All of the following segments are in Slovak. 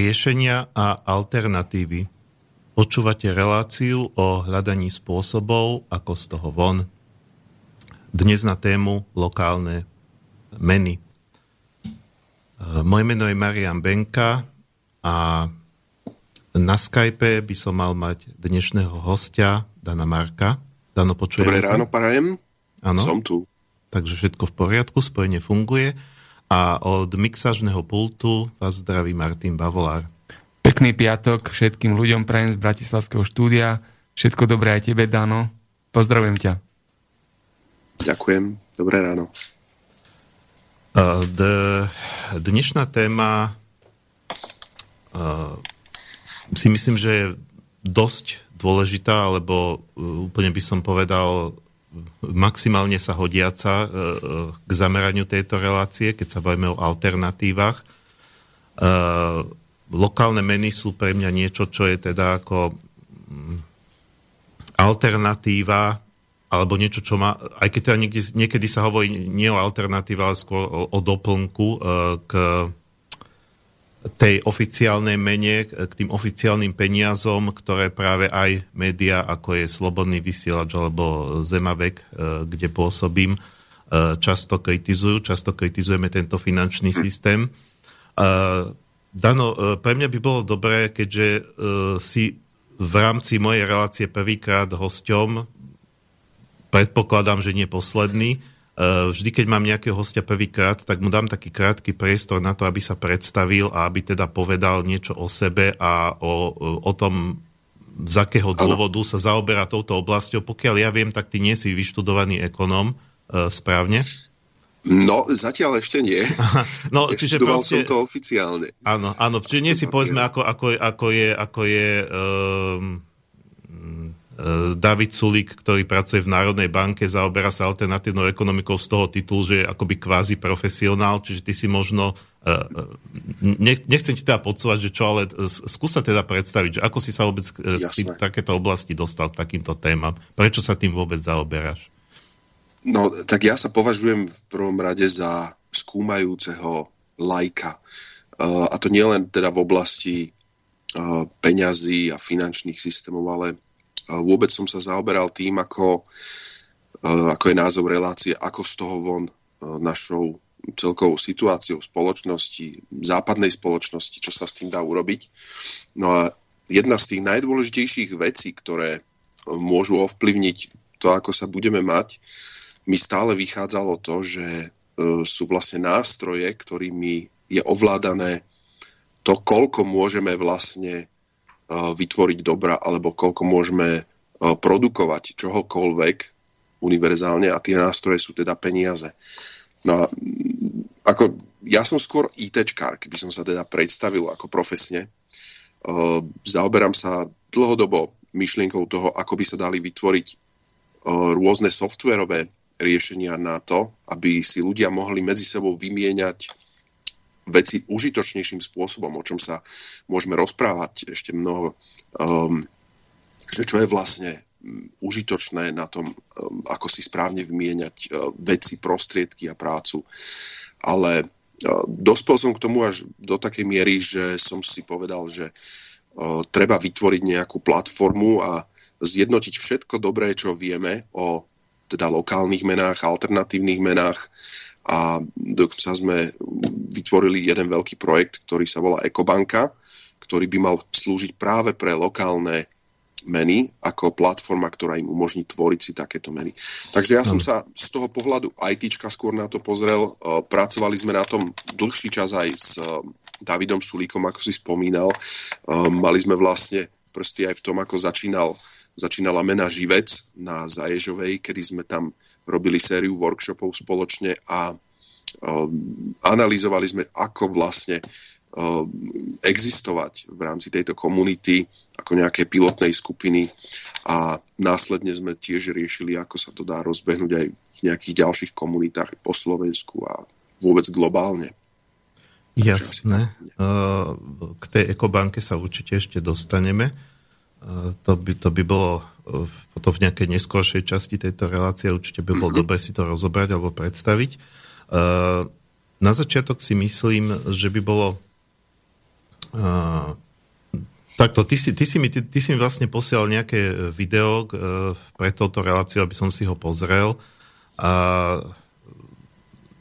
riešenia a alternatívy. Počúvate reláciu o hľadaní spôsobov, ako z toho von. Dnes na tému lokálne meny. Moje meno je Marian Benka a na Skype by som mal mať dnešného hostia, Dana Marka. Dano, počujem Dobré ráno, prajem. Áno. Som tu. Takže všetko v poriadku, spojenie funguje a od mixažného pultu vás zdraví Martin Bavolár. Pekný piatok všetkým ľuďom prajem z Bratislavského štúdia. Všetko dobré aj tebe, Dano. Pozdravujem ťa. Ďakujem. Dobré ráno. D- dnešná téma si myslím, že je dosť dôležitá, alebo úplne by som povedal maximálne sa hodiaca e, e, k zameraniu tejto relácie, keď sa bavíme o alternatívach. E, lokálne meny sú pre mňa niečo, čo je teda ako mm, alternatíva alebo niečo, čo má, aj keď teda niekedy, niekedy sa hovorí nie o alternatíve, ale skôr o, o doplnku k tej oficiálnej mene, k tým oficiálnym peniazom, ktoré práve aj média, ako je Slobodný vysielač alebo Zemavek, e, kde pôsobím, e, často kritizujú. Často kritizujeme tento finančný systém. E, Dano, pre mňa by bolo dobré, keďže si v rámci mojej relácie prvýkrát hosťom, predpokladám, že nie posledný, vždy, keď mám nejakého hostia prvýkrát, tak mu dám taký krátky priestor na to, aby sa predstavil a aby teda povedal niečo o sebe a o, o tom, z akého dôvodu sa zaoberá touto oblasťou. Pokiaľ ja viem, tak ty nie si vyštudovaný ekonóm, eh, správne? No, zatiaľ ešte nie. no, čiže proste... som to oficiálne. Áno, áno, čiže nie si povedzme, ako, ako, ako je, ako je um, David Sulík, ktorý pracuje v Národnej banke, zaoberá sa alternatívnou ekonomikou z toho titulu, že je akoby kvázi profesionál, čiže ty si možno, e, e, nechcem ti teda podsúvať, že čo, ale skúsa teda predstaviť, že ako si sa vôbec v takéto oblasti dostal k takýmto témam. Prečo sa tým vôbec zaoberáš? No, tak ja sa považujem v prvom rade za skúmajúceho lajka. A to nielen teda v oblasti peňazí a finančných systémov, ale vôbec som sa zaoberal tým, ako, e, ako je názov relácie, ako z toho von e, našou celkovou situáciou spoločnosti, západnej spoločnosti, čo sa s tým dá urobiť. No a jedna z tých najdôležitejších vecí, ktoré e, môžu ovplyvniť to, ako sa budeme mať, mi stále vychádzalo to, že sú vlastne nástroje, ktorými je ovládané to, koľko môžeme vlastne vytvoriť dobra, alebo koľko môžeme produkovať čohokoľvek univerzálne a tie nástroje sú teda peniaze. No a ako, ja som skôr ITčkár, keby som sa teda predstavil ako profesne. Zaoberám sa dlhodobo myšlienkou toho, ako by sa dali vytvoriť rôzne softverové riešenia na to, aby si ľudia mohli medzi sebou vymieňať veci užitočnejším spôsobom, o čom sa môžeme rozprávať ešte mnoho, um, že čo je vlastne um, užitočné na tom, um, ako si správne vymieňať uh, veci, prostriedky a prácu. Ale uh, dospel som k tomu až do takej miery, že som si povedal, že uh, treba vytvoriť nejakú platformu a zjednotiť všetko dobré, čo vieme o teda lokálnych menách, alternatívnych menách a dokonca sme vytvorili jeden veľký projekt, ktorý sa volá Ekobanka, ktorý by mal slúžiť práve pre lokálne meny ako platforma, ktorá im umožní tvoriť si takéto meny. Takže ja som sa z toho pohľadu ITčka skôr na to pozrel. E, pracovali sme na tom dlhší čas aj s e, Davidom Sulíkom, ako si spomínal. E, mali sme vlastne prsty aj v tom, ako začínal začínala mena Živec na Zaježovej, kedy sme tam robili sériu workshopov spoločne a um, analyzovali sme, ako vlastne um, existovať v rámci tejto komunity ako nejaké pilotnej skupiny a následne sme tiež riešili, ako sa to dá rozbehnúť aj v nejakých ďalších komunitách po Slovensku a vôbec globálne. Jasné. K tej ekobanke sa určite ešte dostaneme. To by, to by bolo e, potom v nejakej neskôršej časti tejto relácie určite by bolo mm-hmm. dobre si to rozobrať alebo predstaviť. E, na začiatok si myslím, že by bolo takto, ty si, ty, si mi, ty, ty si mi vlastne posielal nejaké video pre touto reláciu, aby som si ho pozrel. A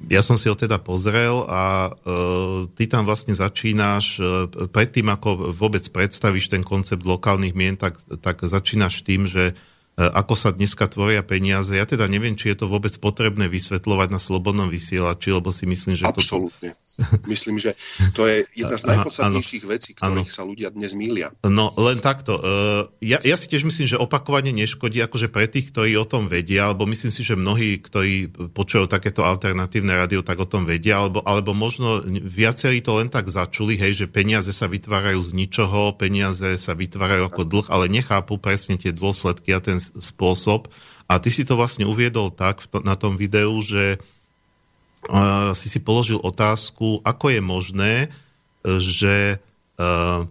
ja som si ho teda pozrel a uh, ty tam vlastne začínaš, uh, predtým ako vôbec predstavíš ten koncept lokálnych mien, tak, tak začínaš tým, že E, ako sa dneska tvoria peniaze. Ja teda neviem, či je to vôbec potrebné vysvetľovať na slobodnom vysielači, lebo si myslím, že... Absolútne. To... Myslím, že to je jedna z najpodstatnejších vecí, ktorých ano. sa ľudia dnes mília. No, len takto. E, ja, ja si tiež myslím, že opakovanie neškodí akože pre tých, ktorí o tom vedia, alebo myslím si, že mnohí, ktorí počujú takéto alternatívne rádio, tak o tom vedia, alebo, alebo možno viacerí to len tak začuli, hej, že peniaze sa vytvárajú z ničoho, peniaze sa vytvárajú ako dlh, ale nechápu presne tie dôsledky a ten spôsob. A ty si to vlastne uviedol tak na tom videu, že uh, si si položil otázku, ako je možné, že uh,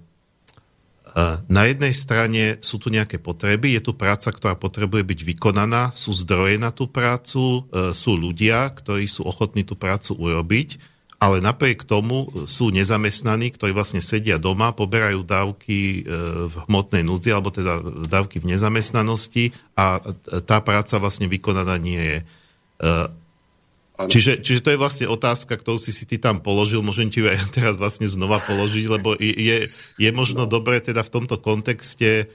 na jednej strane sú tu nejaké potreby, je tu práca, ktorá potrebuje byť vykonaná, sú zdroje na tú prácu, sú ľudia, ktorí sú ochotní tú prácu urobiť ale napriek tomu sú nezamestnaní, ktorí vlastne sedia doma, poberajú dávky e, v hmotnej núdzi, alebo teda dávky v nezamestnanosti a tá práca vlastne vykonaná nie je. E, čiže, čiže to je vlastne otázka, ktorú si si ty tam položil, môžem ti ju aj teraz vlastne znova položiť, lebo je, je možno no. dobre teda v tomto kontexte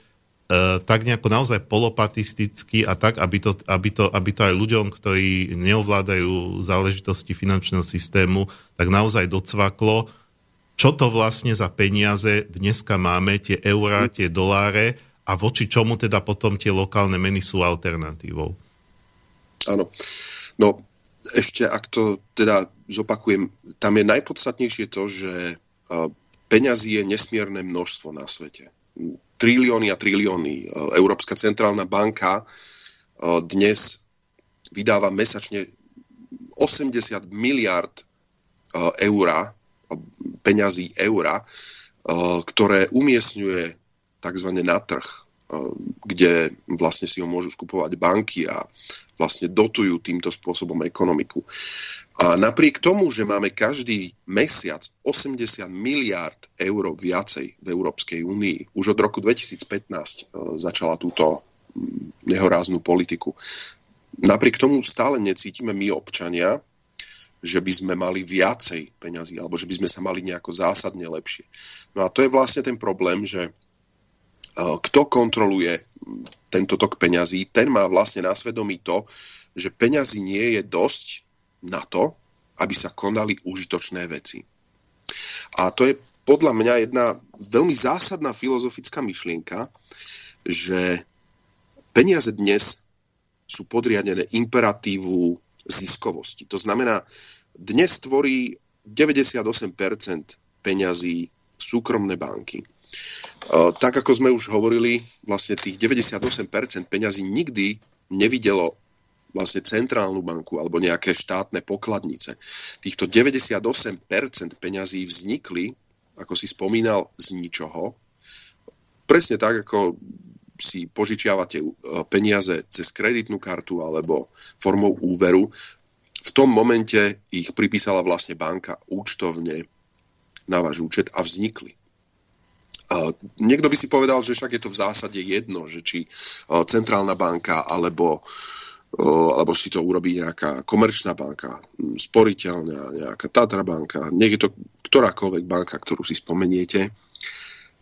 tak nejako naozaj polopatisticky a tak, aby to, aby, to, aby to aj ľuďom, ktorí neovládajú záležitosti finančného systému, tak naozaj docvaklo, čo to vlastne za peniaze dneska máme, tie eurá, tie doláre a voči čomu teda potom tie lokálne meny sú alternatívou. Áno. No, ešte ak to teda zopakujem, tam je najpodstatnejšie to, že e, peňazí je nesmierne množstvo na svete trilióny a trilióny. E, Európska centrálna banka e, dnes vydáva mesačne 80 miliard e, eura, peňazí eura, ktoré umiestňuje tzv. na trh kde vlastne si ho môžu skupovať banky a vlastne dotujú týmto spôsobom ekonomiku. A napriek tomu, že máme každý mesiac 80 miliárd eur viacej v Európskej únii, už od roku 2015 e, začala túto mm, nehoráznú politiku. Napriek tomu stále necítime my občania, že by sme mali viacej peňazí, alebo že by sme sa mali nejako zásadne lepšie. No a to je vlastne ten problém, že Eh, kto kontroluje tento tok peňazí, ten má vlastne na svedomí to, že peňazí nie je dosť na to, aby sa konali užitočné veci. A to je podľa mňa jedna veľmi zásadná filozofická myšlienka, že peniaze dnes sú podriadené imperatívu ziskovosti. To znamená, dnes tvorí 98% peňazí súkromné banky. Tak ako sme už hovorili, vlastne tých 98% peňazí nikdy nevidelo vlastne centrálnu banku alebo nejaké štátne pokladnice. Týchto 98% peňazí vznikli, ako si spomínal, z ničoho. Presne tak, ako si požičiavate e, peniaze cez kreditnú kartu alebo formou úveru. V tom momente ich pripísala vlastne banka účtovne na váš účet a vznikli. Niekto by si povedal, že však je to v zásade jedno, že či centrálna banka alebo alebo si to urobí nejaká komerčná banka, sporiteľná, nejaká Tatra banka, nech je to ktorákoľvek banka, ktorú si spomeniete.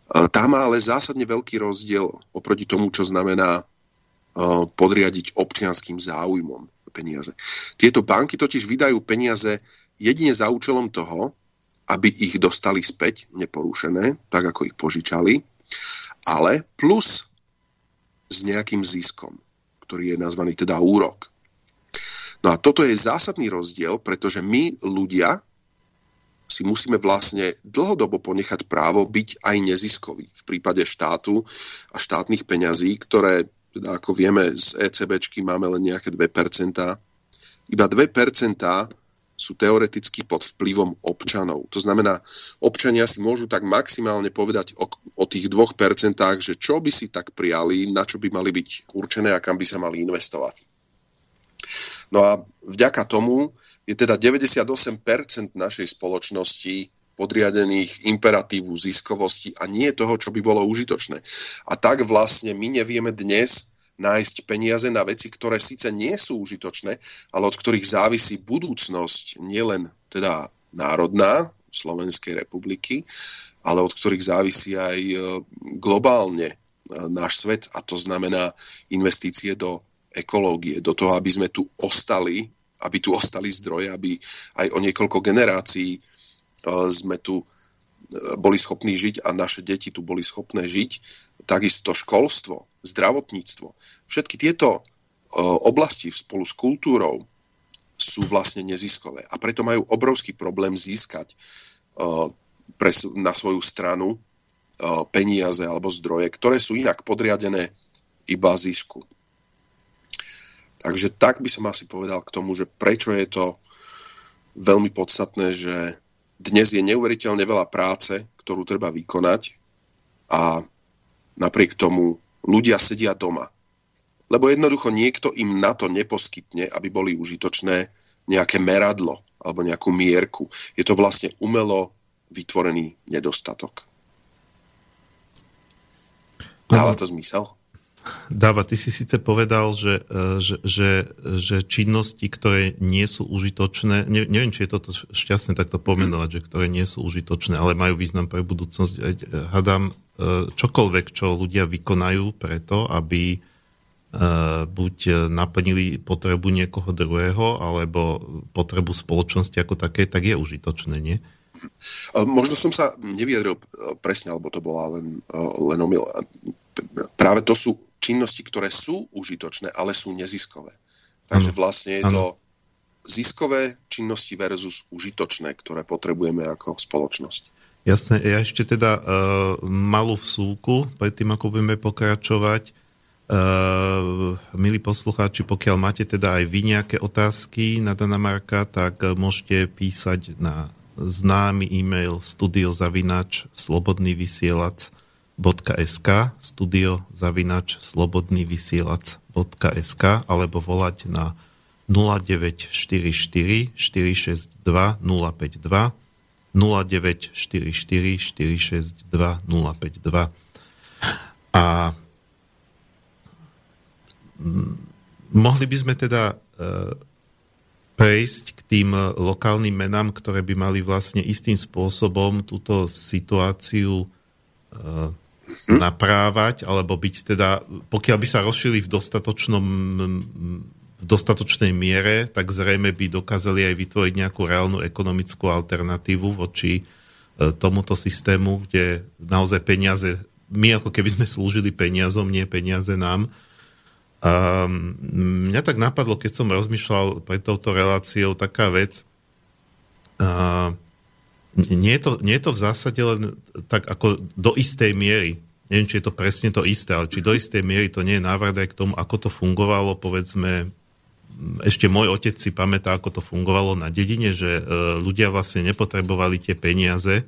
Tá má ale zásadne veľký rozdiel oproti tomu, čo znamená podriadiť občianským záujmom peniaze. Tieto banky totiž vydajú peniaze jedine za účelom toho, aby ich dostali späť neporušené, tak ako ich požičali, ale plus s nejakým ziskom, ktorý je nazvaný teda úrok. No a toto je zásadný rozdiel, pretože my ľudia si musíme vlastne dlhodobo ponechať právo byť aj neziskový v prípade štátu a štátnych peňazí, ktoré, teda ako vieme, z ECBčky máme len nejaké 2%. Iba 2% sú teoreticky pod vplyvom občanov. To znamená, občania si môžu tak maximálne povedať o, o tých dvoch percentách, že čo by si tak prijali, na čo by mali byť určené a kam by sa mali investovať. No a vďaka tomu je teda 98% našej spoločnosti podriadených imperatívu ziskovosti a nie toho, čo by bolo užitočné. A tak vlastne my nevieme dnes nájsť peniaze na veci, ktoré síce nie sú užitočné, ale od ktorých závisí budúcnosť nielen teda národná Slovenskej republiky, ale od ktorých závisí aj e, globálne e, náš svet a to znamená investície do ekológie, do toho, aby sme tu ostali, aby tu ostali zdroje, aby aj o niekoľko generácií sme tu e, boli schopní žiť a naše deti tu boli schopné žiť. Takisto školstvo, zdravotníctvo. Všetky tieto e, oblasti spolu s kultúrou sú vlastne neziskové a preto majú obrovský problém získať e, na svoju stranu peniaze alebo zdroje, ktoré sú inak podriadené iba zisku. Takže tak by som asi povedal k tomu, že prečo je to veľmi podstatné, že dnes je neuveriteľne veľa práce, ktorú treba vykonať a napriek tomu ľudia sedia doma. Lebo jednoducho niekto im na to neposkytne, aby boli užitočné nejaké meradlo alebo nejakú mierku. Je to vlastne umelo vytvorený nedostatok. Dáva to zmysel? Dáva, ty si síce povedal, že, e, že, že, že činnosti, ktoré nie sú užitočné, ne, neviem, či je toto šťastné takto pomenovať, že ktoré nie sú užitočné, ale majú význam pre budúcnosť. E, Hadám, e, čokoľvek, čo ľudia vykonajú preto, aby buď naplnili potrebu niekoho druhého, alebo potrebu spoločnosti ako také, tak je užitočné, nie? Možno som sa neviedril presne, alebo to bola len, len omyl. Práve to sú činnosti, ktoré sú užitočné, ale sú neziskové. Takže vlastne je to ziskové činnosti versus užitočné, ktoré potrebujeme ako spoločnosť. Jasné, ja ešte teda uh, malú vsúku, predtým ako budeme pokračovať. Uh, milí poslucháči, pokiaľ máte teda aj vy nejaké otázky na Dana Marka, tak môžete písať na známy e-mail studiozavinač slobodný vysielač slobodný.sk studio zavinač slobodnývysielac.sk alebo volať na 0944 462 052 0944 462 052 a mohli by sme teda e, prejsť k tým lokálnym menám, ktoré by mali vlastne istým spôsobom túto situáciu e, hm? naprávať, alebo byť teda, pokiaľ by sa rozšili v dostatočnom v dostatočnej miere, tak zrejme by dokázali aj vytvoriť nejakú reálnu ekonomickú alternatívu voči e, tomuto systému, kde naozaj peniaze, my ako keby sme slúžili peniazom, nie peniaze nám. Um, mňa tak napadlo, keď som rozmýšľal pred touto reláciou, taká vec, uh, nie je, to, nie je to v zásade len tak ako do istej miery. Neviem, či je to presne to isté, ale či do istej miery to nie je návrat aj k tomu, ako to fungovalo, povedzme, ešte môj otec si pamätá, ako to fungovalo na dedine, že e, ľudia vlastne nepotrebovali tie peniaze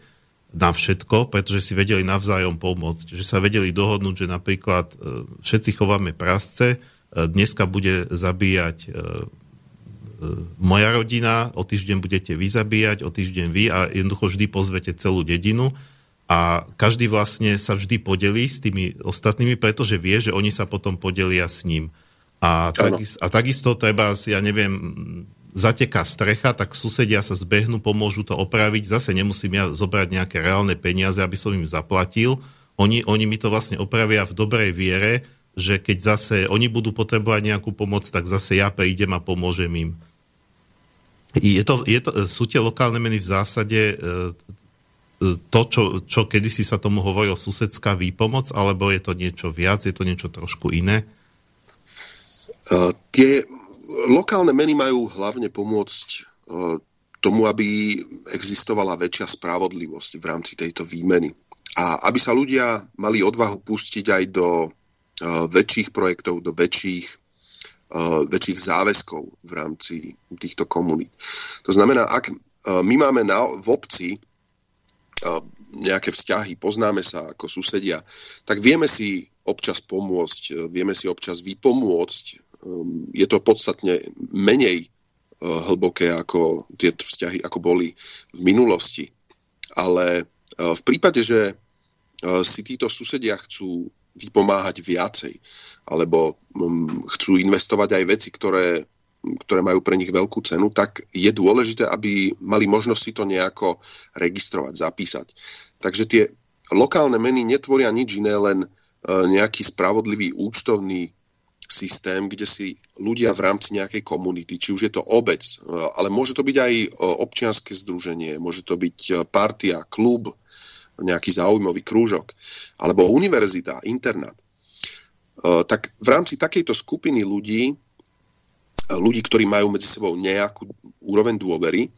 na všetko, pretože si vedeli navzájom pomôcť. Že sa vedeli dohodnúť, že napríklad e, všetci chováme prasce, e, dneska bude zabíjať moja rodina, o týždeň budete vy zabíjať, o týždeň vy a jednoducho vždy pozvete celú dedinu a každý vlastne sa vždy podelí s tými ostatnými, pretože vie, že oni sa potom podelia s ním. A, takisto, a takisto treba, ja neviem, zateká strecha, tak susedia sa zbehnú, pomôžu to opraviť. Zase nemusím ja zobrať nejaké reálne peniaze, aby som im zaplatil. Oni, oni mi to vlastne opravia v dobrej viere, že keď zase oni budú potrebovať nejakú pomoc, tak zase ja prídem a pomôžem im. Je to, je to, sú tie lokálne meny v zásade e, to, čo, čo kedysi sa tomu hovorilo susedská výpomoc, alebo je to niečo viac, je to niečo trošku iné? Uh, tie lokálne meny majú hlavne pomôcť tomu, aby existovala väčšia spravodlivosť v rámci tejto výmeny. A aby sa ľudia mali odvahu pustiť aj do väčších projektov, do väčších väčších záväzkov v rámci týchto komunít. To znamená, ak uh, my máme na, v obci uh, nejaké vzťahy, poznáme sa ako susedia, tak vieme si občas pomôcť, vieme si občas vypomôcť. Je to podstatne menej hlboké ako tie vzťahy, ako boli v minulosti. Ale v prípade, že si títo susedia chcú vypomáhať viacej, alebo mm, chcú investovať aj veci, ktoré, ktoré majú pre nich veľkú cenu, tak je dôležité, aby mali možnosť si to nejako registrovať, zapísať. Takže tie lokálne meny netvoria nič iné, len e, nejaký spravodlivý účtovný systém, kde si ľudia v rámci nejakej komunity, či už je to obec, e, ale môže to byť aj e, občianske združenie, môže to byť partia, klub, nejaký záujmový krúžok, alebo univerzita, internát, e, tak v rámci takejto skupiny ľudí, e, ľudí, ktorí majú medzi sebou nejakú úroveň dôvery, e,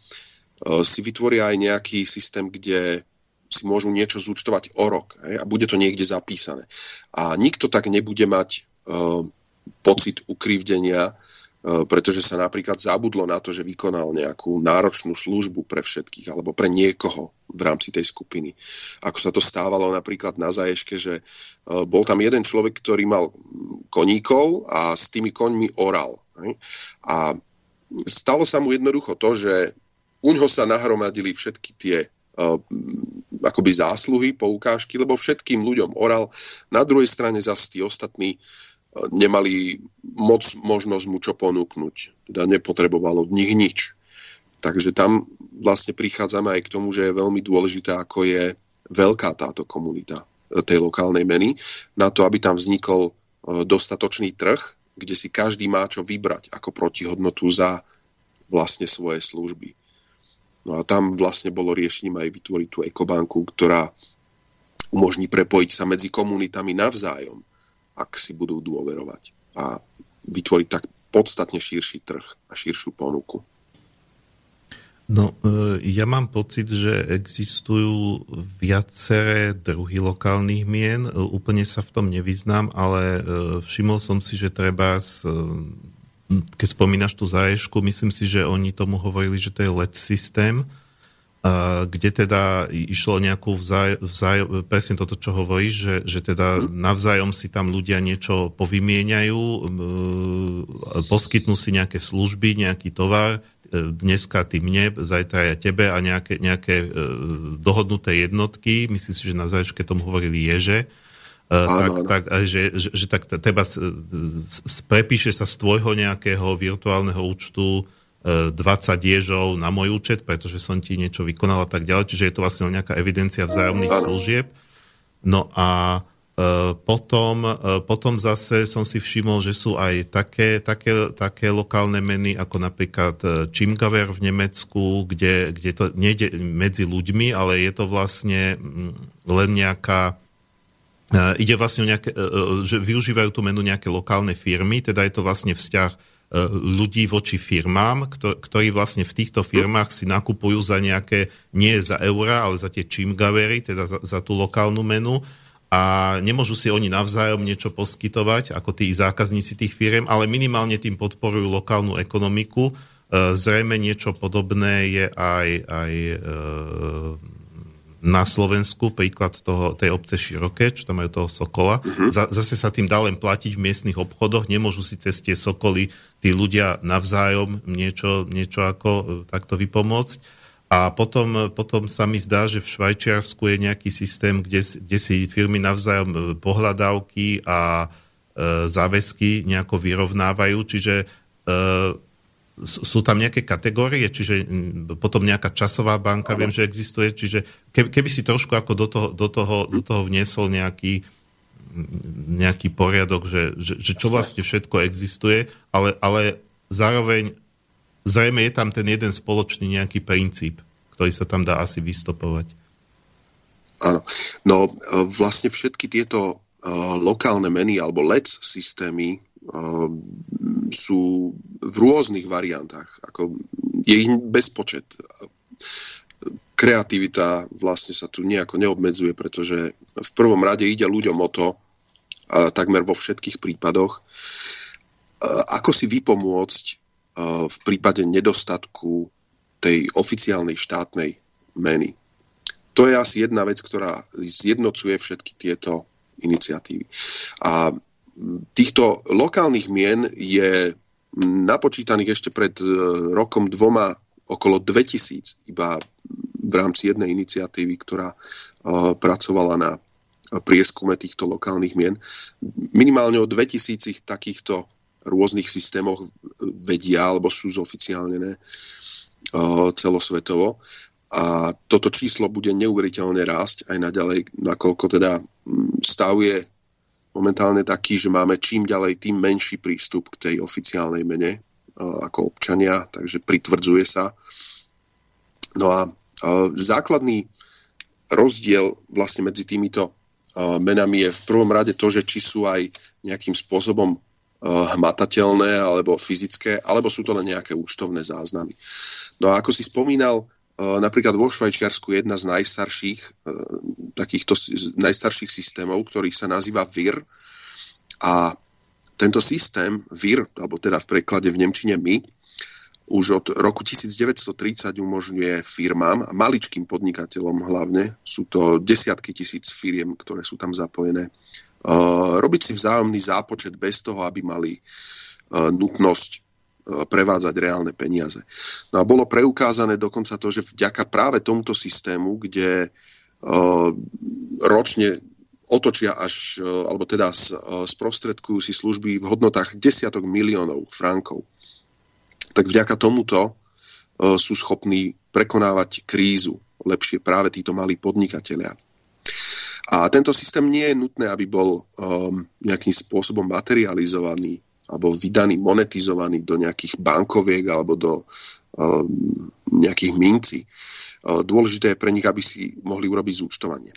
si vytvoria aj nejaký systém, kde si môžu niečo zúčtovať o rok a bude to niekde zapísané. A nikto tak nebude mať pocit ukrivdenia, E, pretože sa napríklad zabudlo na to, že vykonal nejakú náročnú službu pre všetkých alebo pre niekoho v rámci tej skupiny. Ako sa to stávalo napríklad na Zaješke, že e, bol tam jeden človek, ktorý mal koníkov a s tými koňmi oral. A stalo sa mu jednoducho to, že uňho sa nahromadili všetky tie uh, akoby zásluhy, poukážky, lebo všetkým ľuďom oral. Na druhej strane zase tí ostatní nemali moc možnosť mu čo ponúknuť. Teda nepotrebovalo od nich nič. Takže tam vlastne prichádzame aj k tomu, že je veľmi dôležité, ako je veľká táto komunita e, tej lokálnej meny, na to, aby tam vznikol e, dostatočný trh, kde si každý má čo vybrať ako protihodnotu za vlastne svoje služby. No a tam vlastne bolo riešením aj vytvoriť tú ekobanku, ktorá umožní prepojiť sa medzi komunitami navzájom ak si budú dôverovať a vytvoriť tak podstatne širší trh a širšiu ponuku. No, e, ja mám pocit, že existujú viaceré druhy lokálnych mien. E, úplne sa v tom nevyznám, ale e, všimol som si, že treba, keď spomínaš tú záježku, myslím si, že oni tomu hovorili, že to je LED systém, kde teda išlo nejakú vzáj, vzáj, presne toto, čo hovoríš, že, že teda navzájom si tam ľudia niečo povymieňajú, poskytnú si nejaké služby, nejaký tovar, e, dneska ty mne, zajtra ja tebe a nejaké, nejaké e, dohodnuté jednotky, myslím si, že na záječke tomu hovorili ježe, Áno, tak, tak, že, že, že tak teba prepíše sa z tvojho nejakého virtuálneho účtu 20 ježov na môj účet, pretože som ti niečo vykonal a tak ďalej. Čiže je to vlastne nejaká evidencia vzájomných služieb. No a e, potom, e, potom zase som si všimol, že sú aj také, také, také lokálne meny, ako napríklad e, Chimgaver v Nemecku, kde, kde to nejde medzi ľuďmi, ale je to vlastne mm, len nejaká ide vlastne o nejaké, že využívajú tú menu nejaké lokálne firmy, teda je to vlastne vzťah ľudí voči firmám, ktorí vlastne v týchto firmách si nakupujú za nejaké, nie za eurá, ale za tie čimgavery, teda za, za tú lokálnu menu a nemôžu si oni navzájom niečo poskytovať, ako tí zákazníci tých firiem, ale minimálne tým podporujú lokálnu ekonomiku. E, zrejme niečo podobné je aj, aj e, na Slovensku, príklad toho, tej obce Široké, čo tam majú toho Sokola. Uh-huh. zase sa tým dá len platiť v miestnych obchodoch, nemôžu si cez tie Sokoly tí ľudia navzájom niečo, niečo ako e, takto vypomôcť. A potom, potom sa mi zdá, že v Švajčiarsku je nejaký systém, kde, kde si firmy navzájom e, pohľadávky a e, záväzky nejako vyrovnávajú, čiže e, sú tam nejaké kategórie, čiže potom nejaká časová banka, ano. viem, že existuje, čiže keby, si trošku ako do toho, do toho, do toho vniesol nejaký, nejaký poriadok, že, že, že čo vlastne všetko existuje, ale, ale zároveň zrejme je tam ten jeden spoločný nejaký princíp, ktorý sa tam dá asi vystopovať. Áno. No vlastne všetky tieto uh, lokálne meny alebo LEC systémy sú v rôznych variantách. Ako je ich bezpočet. Kreativita vlastne sa tu nejako neobmedzuje, pretože v prvom rade ide ľuďom o to, a takmer vo všetkých prípadoch, ako si vypomôcť v prípade nedostatku tej oficiálnej štátnej meny. To je asi jedna vec, ktorá zjednocuje všetky tieto iniciatívy. A týchto lokálnych mien je napočítaných ešte pred e, rokom dvoma okolo 2000 iba v rámci jednej iniciatívy, ktorá pracovala na prieskume týchto lokálnych mien. Minimálne o 2000 takýchto rôznych systémoch vedia alebo sú zoficiálnené celosvetovo. A toto číslo bude neuveriteľne rásť aj naďalej, nakoľko teda stav je momentálne taký, že máme čím ďalej tým menší prístup k tej oficiálnej mene ako občania, takže pritvrdzuje sa. No a základný rozdiel vlastne medzi týmito menami je v prvom rade to, že či sú aj nejakým spôsobom hmatateľné alebo fyzické, alebo sú to len nejaké účtovné záznamy. No a ako si spomínal, napríklad vo Švajčiarsku jedna z najstarších takýchto najstarších systémov, ktorý sa nazýva VIR. A tento systém VIR, alebo teda v preklade v Nemčine my, už od roku 1930 umožňuje firmám maličkým podnikateľom hlavne, sú to desiatky tisíc firiem, ktoré sú tam zapojené, uh, robiť si vzájomný zápočet bez toho, aby mali nutnosť prevádzať reálne peniaze. No a bolo preukázané dokonca to, že vďaka práve tomuto systému, kde ročne otočia až, alebo teda sprostredkujú si služby v hodnotách desiatok miliónov frankov tak vďaka tomuto e, sú schopní prekonávať krízu lepšie práve títo malí podnikatelia. A tento systém nie je nutné, aby bol um, nejakým spôsobom materializovaný alebo vydaný, monetizovaný do nejakých bankoviek alebo do um, nejakých mincí. Uh, dôležité je pre nich, aby si mohli urobiť zúčtovanie.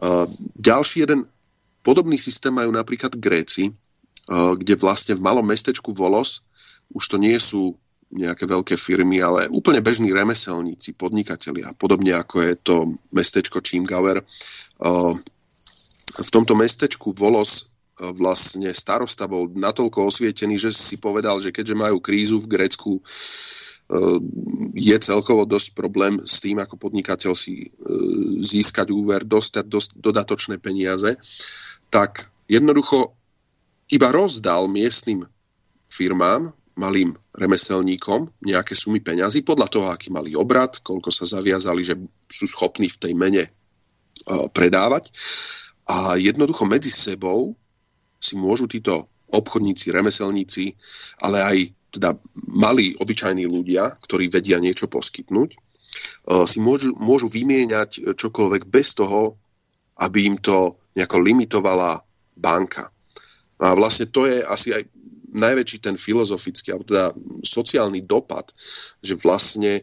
Uh, ďalší jeden podobný systém majú napríklad Gréci, uh, kde vlastne v malom mestečku Volos už to nie sú nejaké veľké firmy, ale úplne bežní remeselníci, podnikatelia, podobne ako je to mestečko Čímgauer. V tomto mestečku Volos vlastne starosta bol natoľko osvietený, že si povedal, že keďže majú krízu v Grécku, je celkovo dosť problém s tým, ako podnikateľ si získať úver, dostať dosť dodatočné peniaze, tak jednoducho iba rozdal miestnym firmám malým remeselníkom nejaké sumy peňazí podľa toho, aký mali obrad, koľko sa zaviazali, že sú schopní v tej mene uh, predávať. A jednoducho medzi sebou si môžu títo obchodníci, remeselníci, ale aj teda malí, obyčajní ľudia, ktorí vedia niečo poskytnúť, uh, si môžu, môžu vymieňať čokoľvek bez toho, aby im to nejako limitovala banka. A vlastne to je asi aj najväčší ten filozofický, alebo teda sociálny dopad, že vlastne e,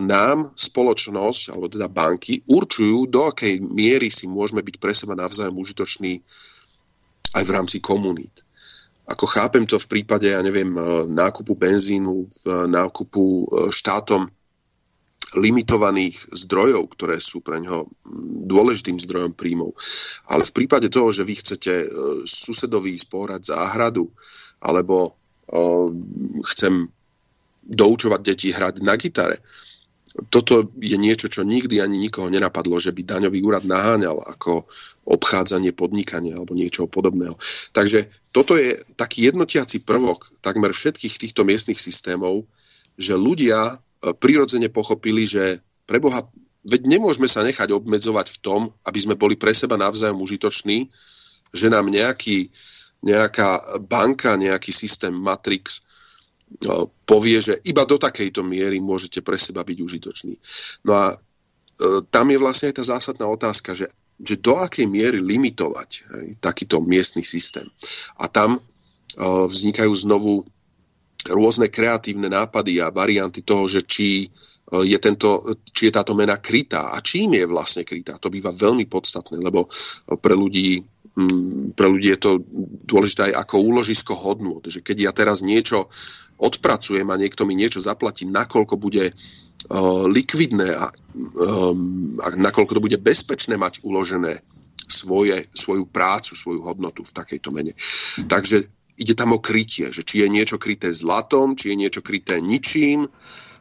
nám spoločnosť, alebo teda banky, určujú, do akej miery si môžeme byť pre seba navzájom užitoční aj v rámci komunít. Ako chápem to v prípade, ja neviem, e, nákupu benzínu, e, nákupu štátom limitovaných zdrojov, ktoré sú pre ňoho dôležitým zdrojom príjmov. Ale v prípade toho, že vy chcete susedovi spohrať záhradu, alebo chcem doučovať deti hrať na gitare. Toto je niečo, čo nikdy ani nikoho nenapadlo, že by daňový úrad naháňal ako obchádzanie podnikania alebo niečo podobného. Takže toto je taký jednotiaci prvok takmer všetkých týchto miestnych systémov, že ľudia e, prirodzene pochopili, že pre Boha, veď nemôžeme sa nechať obmedzovať v tom, aby sme boli pre seba navzájom užitoční, že nám nejaký nejaká banka, nejaký systém Matrix povie, že iba do takejto miery môžete pre seba byť užitoční. No a e, tam je vlastne aj tá zásadná otázka, že, že do akej miery limitovať hej, takýto miestny systém. A tam e, vznikajú znovu rôzne kreatívne nápady a varianty toho, že či e, je, tento, či je táto mena krytá a čím je vlastne krytá. To býva veľmi podstatné, lebo pre ľudí Mm, pre ľudí je to dôležité aj ako úložisko hodnôt, že keď ja teraz niečo odpracujem a niekto mi niečo zaplatí, nakoľko bude uh, likvidné a, um, a nakoľko to bude bezpečné mať uložené svoje, svoju prácu, svoju hodnotu v takejto mene. Takže ide tam o krytie, že či je niečo kryté zlatom, či je niečo kryté ničím,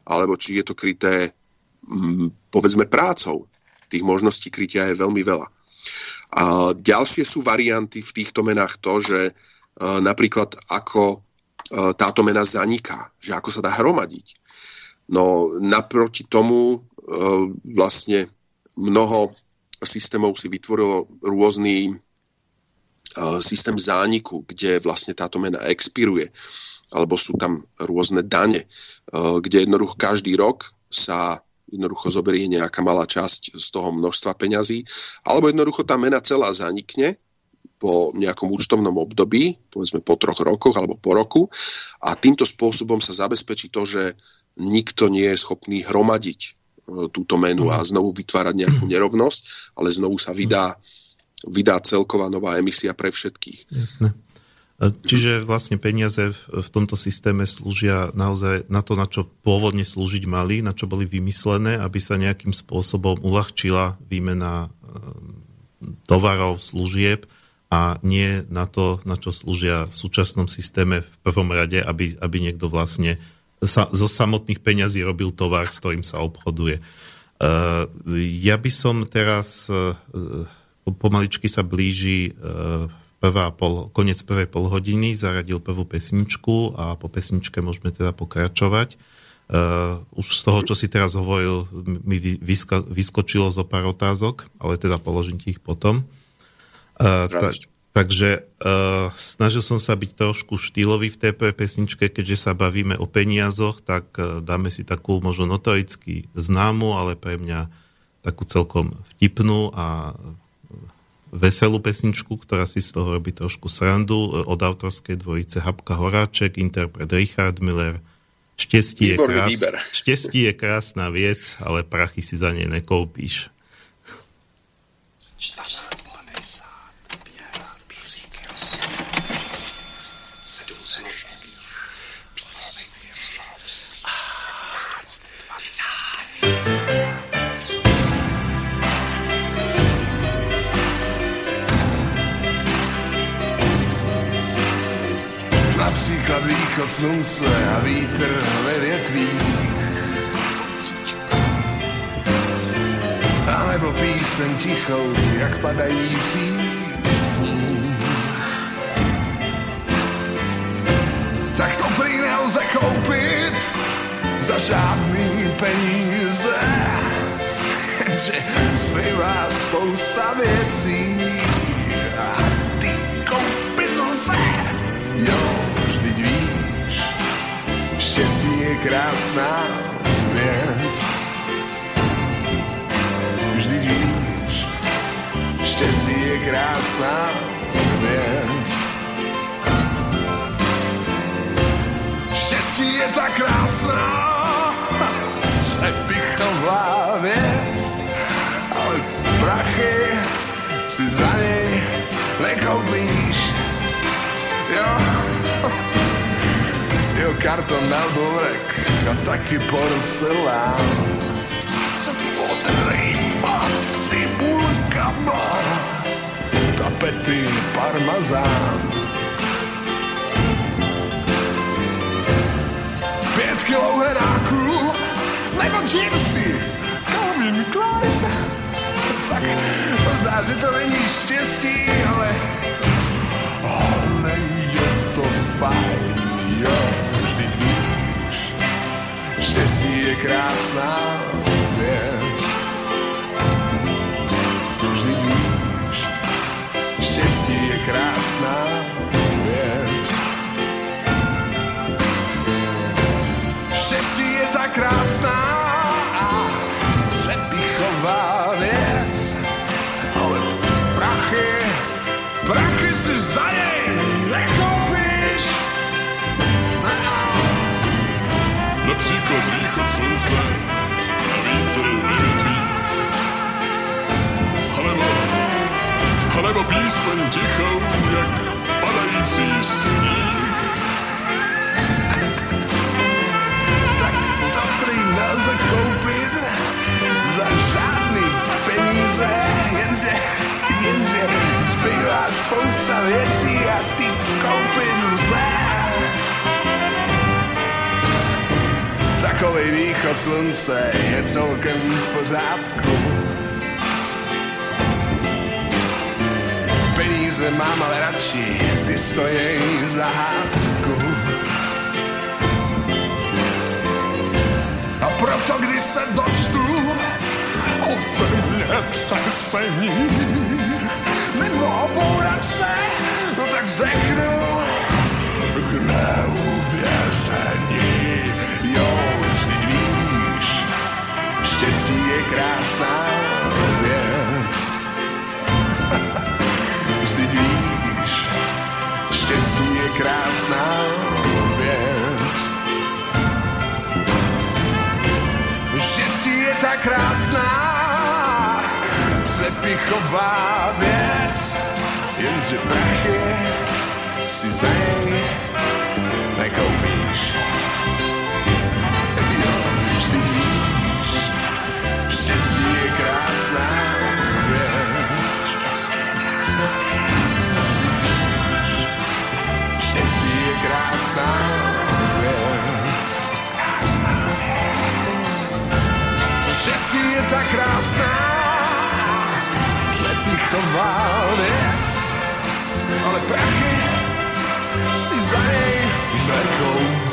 alebo či je to kryté, um, povedzme, prácou. Tých možností krytia je veľmi veľa. A ďalšie sú varianty v týchto menách to, že e, napríklad ako e, táto mena zaniká, že ako sa dá hromadiť. No naproti tomu vlastne mnoho systémov si vytvorilo rôzny systém zániku, kde vlastne táto mena expiruje, alebo sú tam rôzne dane, kde jednoducho každý rok sa jednoducho zoberie nejaká malá časť z toho množstva peňazí, alebo jednoducho tá mena celá zanikne po nejakom účtovnom období, povedzme po troch rokoch alebo po roku a týmto spôsobom sa zabezpečí to, že nikto nie je schopný hromadiť e, túto menu a znovu vytvárať nejakú nerovnosť, ale znovu sa vydá, vydá celková nová emisia pre všetkých. Jasne. Čiže vlastne peniaze v tomto systéme slúžia naozaj na to, na čo pôvodne slúžiť mali, na čo boli vymyslené, aby sa nejakým spôsobom uľahčila výmena e, tovarov, služieb a nie na to, na čo slúžia v súčasnom systéme v prvom rade, aby, aby niekto vlastne sa, zo samotných peňazí robil tovar, s ktorým sa obchoduje. Uh, ja by som teraz, uh, pomaličky sa blíži uh, prvá pol, konec prvej polhodiny, zaradil prvú pesničku a po pesničke môžeme teda pokračovať. Už z toho, čo si teraz hovoril, mi vysko, vyskočilo zo pár otázok, ale teda položím ti ich potom. Ta, takže uh, snažil som sa byť trošku štýlový v tej pesničke, keďže sa bavíme o peniazoch, tak uh, dáme si takú možno notoricky známu, ale pre mňa takú celkom vtipnú a veselú pesničku, ktorá si z toho robí trošku srandu od autorskej dvojice Habka Horáček, interpret Richard Miller. Štěstí je, krás, štěstí je krásna vec, ale prachy si za nej nekoupíš. Čtaš. Například východ slunce a vítr ve větvích. A nebo píseň tichou, jak padající sníh. Tak to prý nelze koupit za žádný peníze. Že zbývá spousta věcí a ty koupit lze. Jo, štěstí je krásná věc. Vždy víš, štěstí je krásná věc. Štěstí je tak krásná, přepichová věc, ale prachy si za něj nekoupíš. Jo. Jo, karton na borek a taky porcelán. S modrýma cibulkama, tapety parmazán. Pět kilo heráků, nebo jeansy, Calvin Klein. Tak možná, že to není štěstí, ale, ale je to fajn, jo. Štěstí je krásná věc. Vždy víš, štěstí je krásná věc. Krásná Například východ slunce a vítr nevětví. Alebo, alebo píseň tichou, jak padající sníh. Tak to prý nelze koupit za žádný peníze, jenže, jenže zbývá spousta věcí a ty koupit lze. Takový východ slunce je celkem v pořádku. Peníze mám ale radši, ty stojí za hádku. A to, když se dočtu o země třesení. Mimo bouračce, no tak řeknu k neuvěření. Víš, štěstí je krásná věc. Vždy víš, štěstí je krásná věc. Štěstí je tak krásná, přepichová věc, jenže prachy si za věc. Štěstí je tak krásná, přepichová věc, ale prachy si za něj nekoupíš.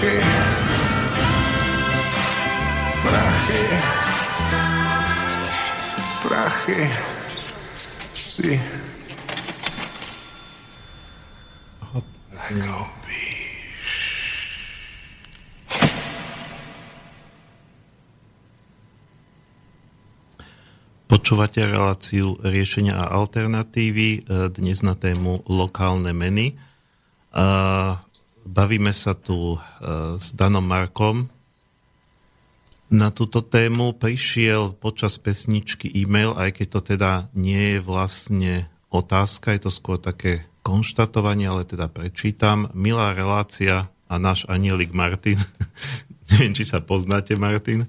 Prachy, prachy, prachy. Si. Počúvate reláciu riešenia a alternatívy e, dnes na tému lokálne meny. Bavíme sa tu e, s Danom Markom na túto tému. Prišiel počas pesničky e-mail, aj keď to teda nie je vlastne otázka, je to skôr také konštatovanie, ale teda prečítam. Milá relácia a náš anielik Martin, neviem, či sa poznáte, Martin,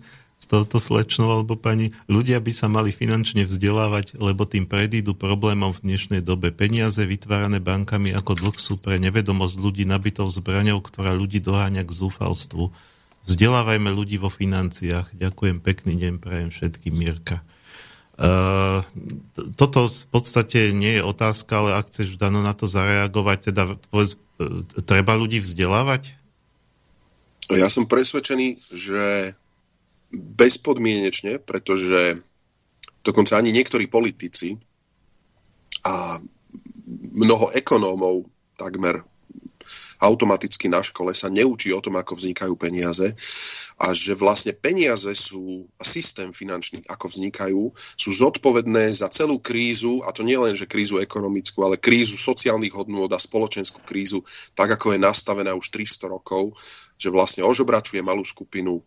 touto slečnou alebo pani, ľudia by sa mali finančne vzdelávať, lebo tým predídu problémom v dnešnej dobe. Peniaze vytvárané bankami ako dlh sú pre nevedomosť ľudí nabitou zbraňou, ktorá ľudí doháňa k zúfalstvu. Vzdelávajme ľudí vo financiách. Ďakujem, pekný deň, prajem všetkým, Mirka. Uh, toto v podstate nie je otázka, ale ak chceš, Dano, na to zareagovať, teda povedz, uh, treba ľudí vzdelávať? Ja som presvedčený, že bezpodmienečne, pretože dokonca ani niektorí politici a mnoho ekonómov takmer automaticky na škole sa neučí o tom, ako vznikajú peniaze a že vlastne peniaze sú a systém finančný, ako vznikajú, sú zodpovedné za celú krízu, a to nie len, že krízu ekonomickú, ale krízu sociálnych hodnôt a spoločenskú krízu, tak ako je nastavená už 300 rokov, že vlastne ožobračuje malú skupinu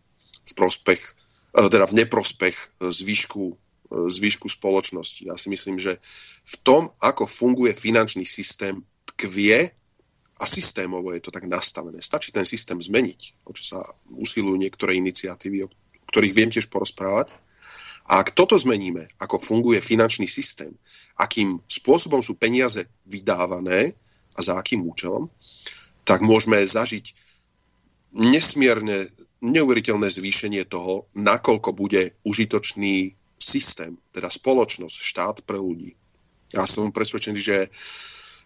v prospech, eh, teda v neprospech zvyšku, eh, zvyšku spoločnosti. Ja si myslím, že v tom, ako funguje finančný systém, tkvie a systémovo je to tak nastavené. Stačí ten systém zmeniť, o čo sa usilujú niektoré iniciatívy, o ktorých viem tiež porozprávať. A ak toto zmeníme, ako funguje finančný systém, akým spôsobom sú peniaze vydávané a za akým účelom, tak môžeme zažiť nesmierne neuveriteľné zvýšenie toho, nakoľko bude užitočný systém, teda spoločnosť, štát pre ľudí. Ja som presvedčený, že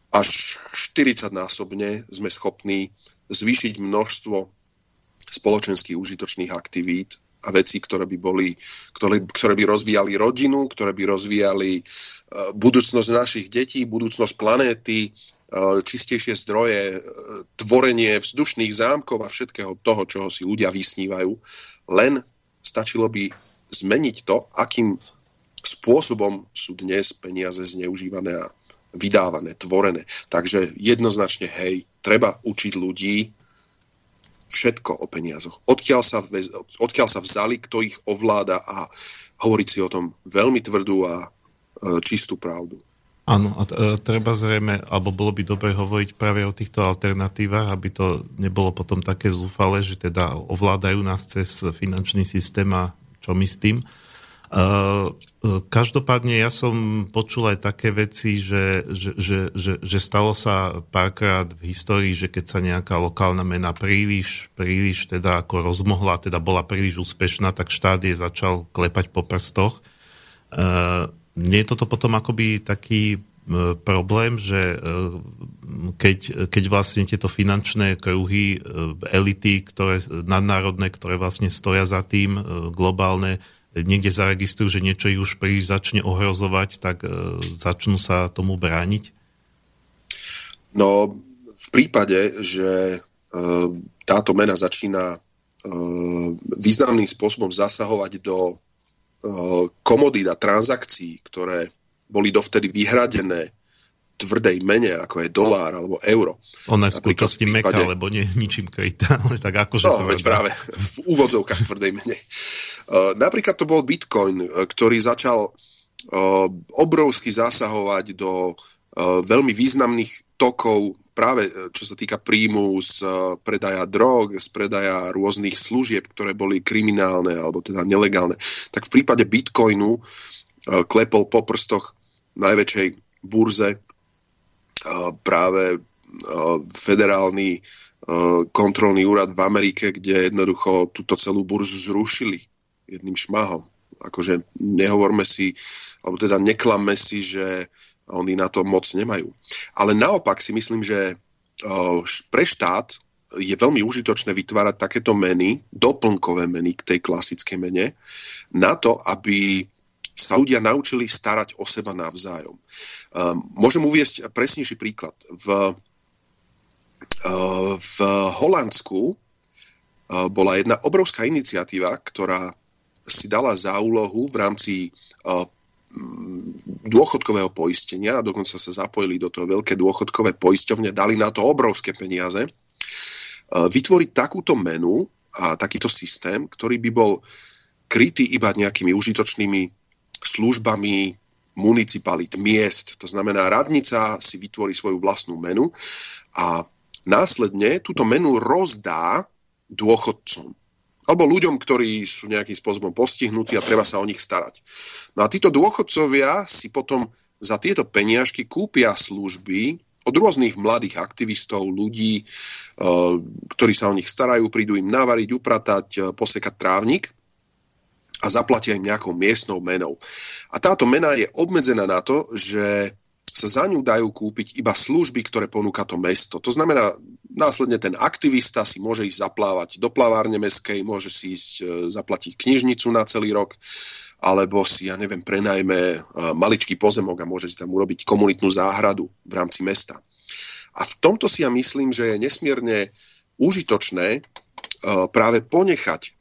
až 40 násobne sme schopní zvýšiť množstvo spoločensky užitočných aktivít a vecí, ktoré by, boli, ktoré, ktoré by rozvíjali rodinu, ktoré by rozvíjali uh, budúcnosť našich detí, budúcnosť planéty, čistejšie zdroje, uh, tvorenie vzdušných zámkov a všetkého toho, čoho si ľudia vysnívajú. Len stačilo by zmeniť to, akým spôsobom sú dnes peniaze zneužívané a vydávané, tvorené. Takže jednoznačne, hej, treba učiť ľudí všetko o peniazoch. Odkiaľ sa, odkiaľ sa vzali, kto ich ovláda a hovoriť si o tom veľmi tvrdú a e, čistú pravdu. Áno, a treba zrejme, alebo bolo by dobre hovoriť práve o týchto alternatívach, aby to nebolo potom také zúfale, že teda ovládajú nás cez finančný systém a čo my s tým. Uh, každopádne ja som počul aj také veci, že, že, že, že, že stalo sa párkrát v histórii, že keď sa nejaká lokálna mena príliš, príliš teda ako rozmohla, teda bola príliš úspešná, tak štát je začal klepať po prstoch. Uh, nie je toto potom akoby taký problém, že keď, keď vlastne tieto finančné kruhy, elity, ktoré, nadnárodné, ktoré vlastne stoja za tým, globálne, niekde zaregistrujú, že niečo ich už príliš začne ohrozovať, tak e, začnú sa tomu brániť? No, v prípade, že e, táto mena začína e, významným spôsobom zasahovať do komodít a transakcií, ktoré boli dovtedy vyhradené tvrdej mene, ako je dolár alebo euro. Ona je v skutočnosti prípade... meka, lebo nie ničím krytá, ale tak akože no, veď práve v úvodzovkách tvrdej mene. Uh, napríklad to bol Bitcoin, uh, ktorý začal uh, obrovsky zasahovať do veľmi významných tokov práve čo sa týka príjmu z predaja drog, z predaja rôznych služieb, ktoré boli kriminálne alebo teda nelegálne. Tak v prípade Bitcoinu klepol po prstoch najväčšej burze práve federálny kontrolný úrad v Amerike, kde jednoducho túto celú burzu zrušili jedným šmahom. Akože nehovorme si, alebo teda neklamme si, že oni na to moc nemajú. Ale naopak si myslím, že pre štát je veľmi užitočné vytvárať takéto meny, doplnkové meny k tej klasickej mene, na to, aby sa ľudia naučili starať o seba navzájom. Um, môžem uviesť presnejší príklad. V, uh, v Holandsku uh, bola jedna obrovská iniciatíva, ktorá si dala za úlohu v rámci uh, dôchodkového poistenia, a dokonca sa zapojili do toho veľké dôchodkové poisťovne, dali na to obrovské peniaze, vytvoriť takúto menu a takýto systém, ktorý by bol krytý iba nejakými užitočnými službami municipalit, miest. To znamená, radnica si vytvorí svoju vlastnú menu a následne túto menu rozdá dôchodcom alebo ľuďom, ktorí sú nejakým spôsobom postihnutí a treba sa o nich starať. No a títo dôchodcovia si potom za tieto peniažky kúpia služby od rôznych mladých aktivistov, ľudí, eh, ktorí sa o nich starajú, prídu im navariť, upratať, eh, posekať trávnik a zaplatia im nejakou miestnou menou. A táto mena je obmedzená na to, že sa za ňu dajú kúpiť iba služby, ktoré ponúka to mesto. To znamená, následne ten aktivista si môže ísť zaplávať do plavárne meskej, môže si ísť e, zaplatiť knižnicu na celý rok, alebo si, ja neviem, prenajme e, maličký pozemok a môže si tam urobiť komunitnú záhradu v rámci mesta. A v tomto si ja myslím, že je nesmierne užitočné e, práve ponechať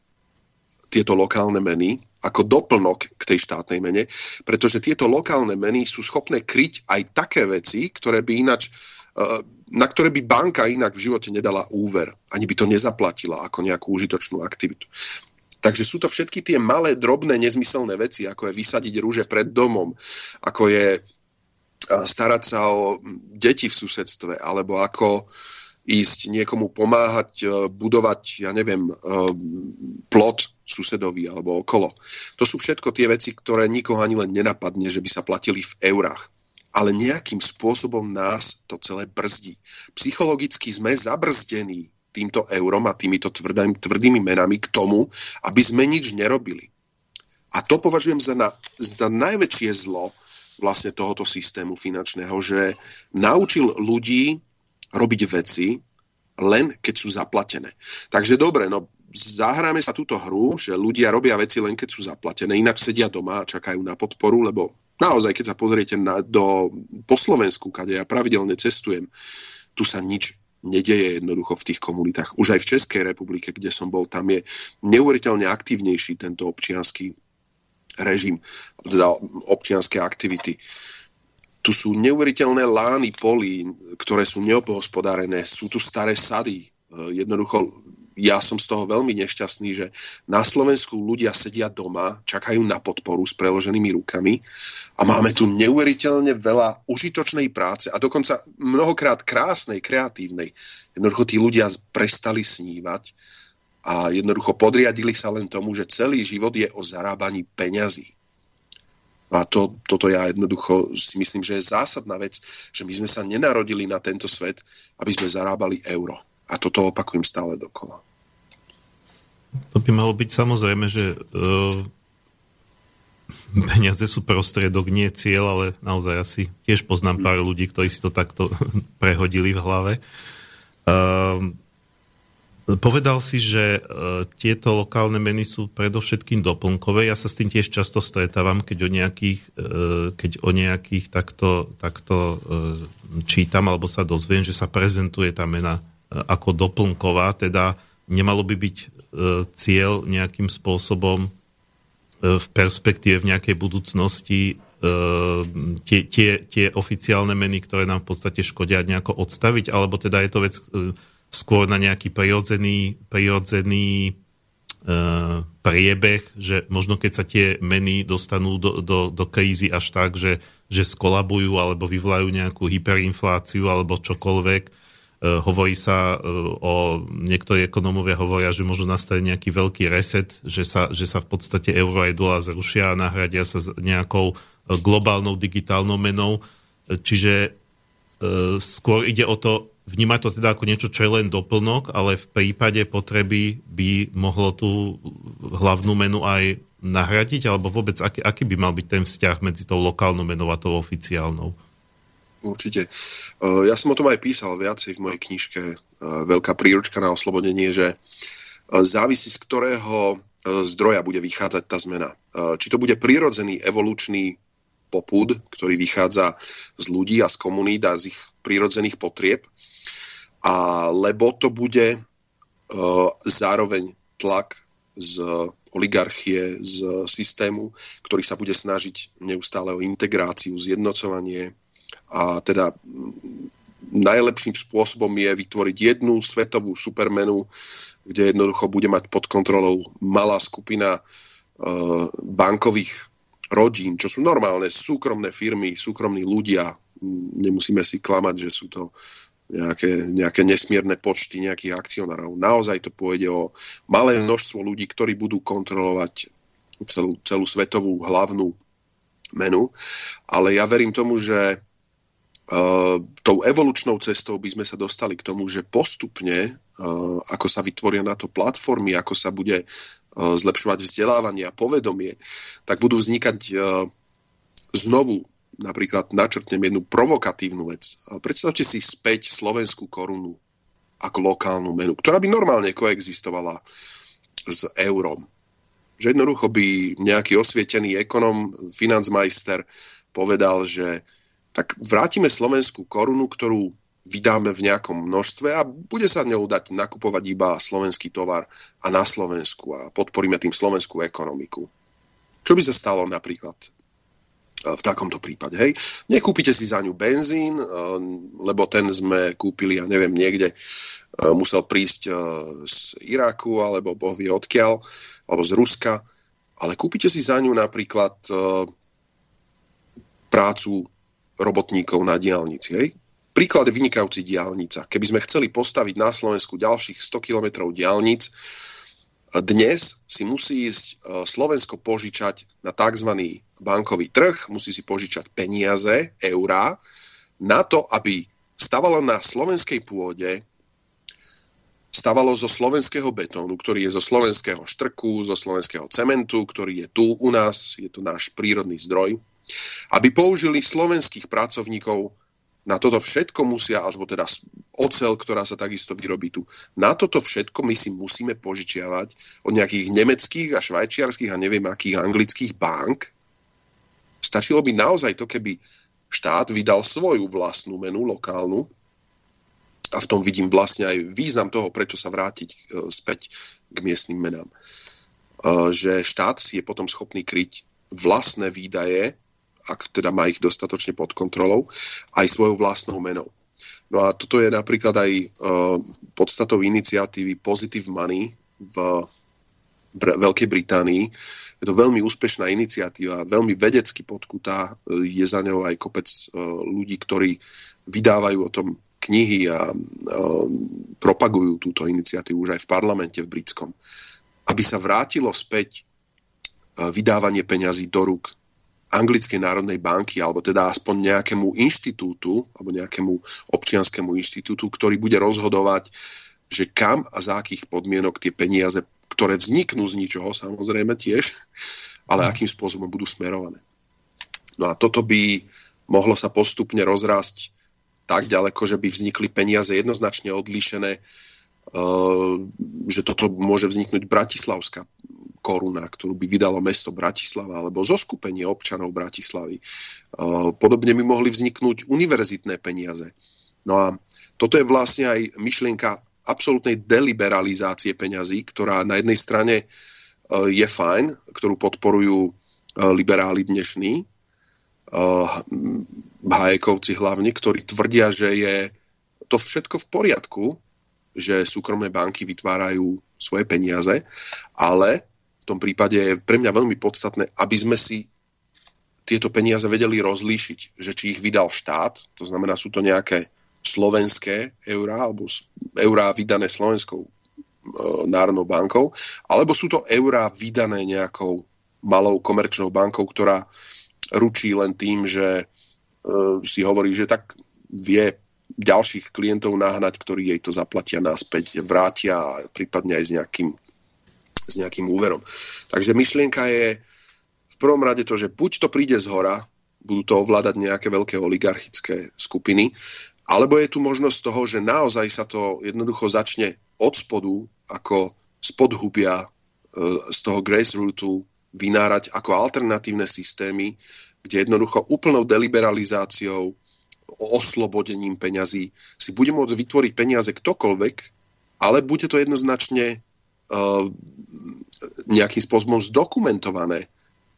tieto lokálne meny ako doplnok k tej štátnej mene, pretože tieto lokálne meny sú schopné kryť aj také veci, ktoré by inač, eh, na ktoré by banka inak v živote nedala úver, ani by to nezaplatila ako nejakú užitočnú aktivitu. Takže sú to všetky tie malé, drobné, nezmyselné veci, ako je vysadiť rúže pred domom, ako je eh, starať sa o deti v susedstve, alebo ako ísť niekomu pomáhať e, budovať, ja neviem, e, plot susedovi alebo okolo. To sú všetko tie veci, ktoré nikoho ani len nenapadne, že by sa platili v eurách. Ale nejakým spôsobom nás to celé brzdí. Psychologicky sme zabrzdení týmto eurom a týmito tvrdým, tvrdými menami k tomu, aby sme nič nerobili. A to považujem za, na, za najväčšie zlo vlastne tohoto systému finančného, že naučil ľudí robiť veci, len keď sú zaplatené. Takže dobre, no zahráme sa túto hru, že ľudia robia veci len keď sú zaplatené, ináč sedia doma a čakajú na podporu, lebo naozaj, keď sa pozriete na, do, po Slovensku, kade ja pravidelne cestujem, tu sa nič nedeje jednoducho v tých komunitách. Už aj v Českej republike, kde som bol, tam je neuveriteľne aktívnejší tento občianský režim, teda občianské aktivity. Tu sú neuveriteľné lány polí, ktoré sú neopohospodárené, sú tu staré sady. Jednoducho ja som z toho veľmi nešťastný, že na Slovensku ľudia sedia doma, čakajú na podporu s preloženými rukami a máme tu neuveriteľne veľa užitočnej práce a dokonca mnohokrát krásnej, kreatívnej. Jednoducho tí ľudia prestali snívať a jednoducho podriadili sa len tomu, že celý život je o zarábaní peňazí. A to, toto ja jednoducho si myslím, že je zásadná vec, že my sme sa nenarodili na tento svet, aby sme zarábali euro. A toto opakujem stále dokola. To by malo byť samozrejme, že uh, peniaze sú prostriedok, nie cieľ, ale naozaj asi tiež poznám pár ľudí, ktorí si to takto prehodili v hlave. Uh, Povedal si, že uh, tieto lokálne meny sú predovšetkým doplnkové. Ja sa s tým tiež často stretávam, keď o nejakých, uh, keď o nejakých takto, takto čítam alebo sa dozviem, že sa prezentuje tá mena ako doplnková, teda nemalo by byť cieľ nejakým spôsobom uh, v perspektíve v nejakej budúcnosti uh, tie, tie, tie oficiálne meny, ktoré nám v podstate škodia nejako odstaviť, alebo teda je to vec... Skôr na nejaký prirodzený, prirodzený priebeh, že možno keď sa tie meny dostanú do, do, do krízy až tak, že, že skolabujú alebo vyvolajú nejakú hyperinfláciu alebo čokoľvek. Uh, hovorí sa uh, o, niektorí ekonómovia hovoria, že môžu nastať nejaký veľký reset, že sa, že sa v podstate euro aj dolar zrušia a nahradia sa nejakou globálnou digitálnou menou. Čiže skôr ide o to, vnímať to teda ako niečo, čo je len doplnok, ale v prípade potreby by mohlo tú hlavnú menu aj nahradiť, alebo vôbec aký, aký by mal byť ten vzťah medzi tou lokálnou menou a tou oficiálnou? Určite. E, ja som o tom aj písal viacej v mojej knižke e, Veľká príručka na oslobodenie, že e, závisí z ktorého zdroja bude vychádzať tá zmena. Či to bude prirodzený evolučný popud, ktorý vychádza z ľudí a z komunít a z ich prírodzených potrieb, a lebo to bude zároveň tlak z oligarchie, z systému, ktorý sa bude snažiť neustále o integráciu, zjednocovanie a teda najlepším spôsobom je vytvoriť jednu svetovú supermenu, kde jednoducho bude mať pod kontrolou malá skupina uh, bankových rodín, čo sú normálne súkromné firmy, súkromní ľudia. Nemusíme si klamať, že sú to nejaké, nejaké nesmierne počty nejakých akcionárov. Naozaj to pôjde o malé množstvo ľudí, ktorí budú kontrolovať celú, celú svetovú hlavnú menu. Ale ja verím tomu, že tou evolučnou cestou by sme sa dostali k tomu, že postupne, uh, ako sa vytvoria na to platformy, ako sa bude uh, zlepšovať vzdelávanie a povedomie, tak budú vznikať uh, znovu napríklad načrtnem jednu provokatívnu vec. Predstavte si späť slovenskú korunu ako lokálnu menu, ktorá by normálne koexistovala s eurom. Že jednoducho by nejaký osvietený ekonom, financmajster povedal, že tak vrátime slovenskú korunu, ktorú vydáme v nejakom množstve a bude sa ňou dať nakupovať iba slovenský tovar a na Slovensku a podporíme tým slovenskú ekonomiku. Čo by sa stalo napríklad v takomto prípade. Hej. Nekúpite si za ňu benzín, eh, lebo ten sme kúpili, ja neviem, niekde eh, musel prísť z Iraku, alebo boh vie odkiaľ, alebo z Ruska, ale kúpite si za ňu napríklad prácu robotníkov na diálnici. Hej. Príklad je vynikajúci diálnica. Keby sme chceli postaviť na Slovensku ďalších 100 km diálnic, dnes si musí ísť e, Slovensko požičať na tzv. bankový trh, musí si požičať peniaze, eurá, na to, aby stavalo na slovenskej pôde, stavalo zo slovenského betónu, ktorý je zo slovenského štrku, zo slovenského cementu, ktorý je tu u nás, je to náš prírodný zdroj, aby použili slovenských pracovníkov na toto všetko musia, alebo teda ocel, ktorá sa takisto vyrobí tu, na toto všetko my si musíme požičiavať od nejakých nemeckých a švajčiarských a neviem akých anglických bank. Stačilo by naozaj to, keby štát vydal svoju vlastnú menu lokálnu a v tom vidím vlastne aj význam toho, prečo sa vrátiť e, späť k miestnym menám. E, že štát si je potom schopný kryť vlastné výdaje ak teda má ich dostatočne pod kontrolou, aj svojou vlastnou menou. No a toto je napríklad aj uh, podstatou iniciatívy Positive Money v Br- Veľkej Británii. Je to veľmi úspešná iniciatíva, veľmi vedecky podkutá. Je za ňou aj kopec uh, ľudí, ktorí vydávajú o tom knihy a uh, propagujú túto iniciatívu už aj v parlamente v britskom. Aby sa vrátilo späť vydávanie peňazí do rúk Anglickej národnej banky, alebo teda aspoň nejakému inštitútu, alebo nejakému občianskému inštitútu, ktorý bude rozhodovať, že kam a za akých podmienok tie peniaze, ktoré vzniknú z ničoho samozrejme tiež, ale mhm. akým spôsobom budú smerované. No a toto by mohlo sa postupne rozrásť tak ďaleko, že by vznikli peniaze jednoznačne odlíšené, že toto môže vzniknúť bratislavská koruna, ktorú by vydalo mesto Bratislava alebo zoskupenie občanov Bratislavy. Podobne by mohli vzniknúť univerzitné peniaze. No a toto je vlastne aj myšlienka absolútnej deliberalizácie peňazí, ktorá na jednej strane e, je fajn, ktorú podporujú liberáli dnešní, Hajekovci hlavne, ktorí tvrdia, že je to všetko v poriadku, že súkromné banky vytvárajú svoje peniaze, ale tom prípade je pre mňa veľmi podstatné, aby sme si tieto peniaze vedeli rozlíšiť, že či ich vydal štát, to znamená, sú to nejaké slovenské eurá, alebo eurá vydané Slovenskou e, národnou bankou, alebo sú to eurá vydané nejakou malou komerčnou bankou, ktorá ručí len tým, že e, si hovorí, že tak vie ďalších klientov nahnať, ktorí jej to zaplatia náspäť, vrátia, prípadne aj s nejakým s nejakým úverom. Takže myšlienka je v prvom rade to, že buď to príde z hora, budú to ovládať nejaké veľké oligarchické skupiny, alebo je tu možnosť toho, že naozaj sa to jednoducho začne od spodu, ako spodhubia e, z toho grassrootu vynárať ako alternatívne systémy, kde jednoducho úplnou deliberalizáciou, oslobodením peňazí si bude môcť vytvoriť peniaze ktokoľvek, ale bude to jednoznačne Eh, nejakým spôsobom zdokumentované,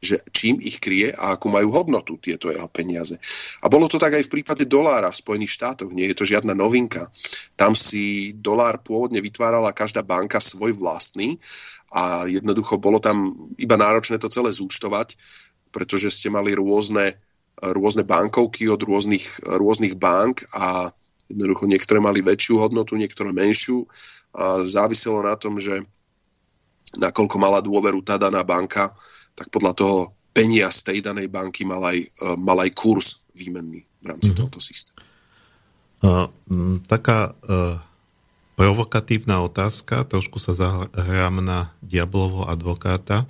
že čím ich kryje a akú majú hodnotu tieto jeho peniaze. A bolo to tak aj v prípade dolára v Spojených štátoch. Nie je to žiadna novinka. Tam si dolár pôvodne vytvárala každá banka svoj vlastný a jednoducho bolo tam iba náročné to celé zúčtovať, pretože ste mali rôzne, rôzne bankovky od rôznych, rôznych bank a jednoducho niektoré mali väčšiu hodnotu, niektoré menšiu. A záviselo na tom, že nakoľko mala dôveru tá daná banka, tak podľa toho peniaz tej danej banky mal aj, e, mal aj kurz výmenný v rámci mm-hmm. tohoto systému. Uh, taká uh, provokatívna otázka, trošku sa zahrám na diablovo advokáta.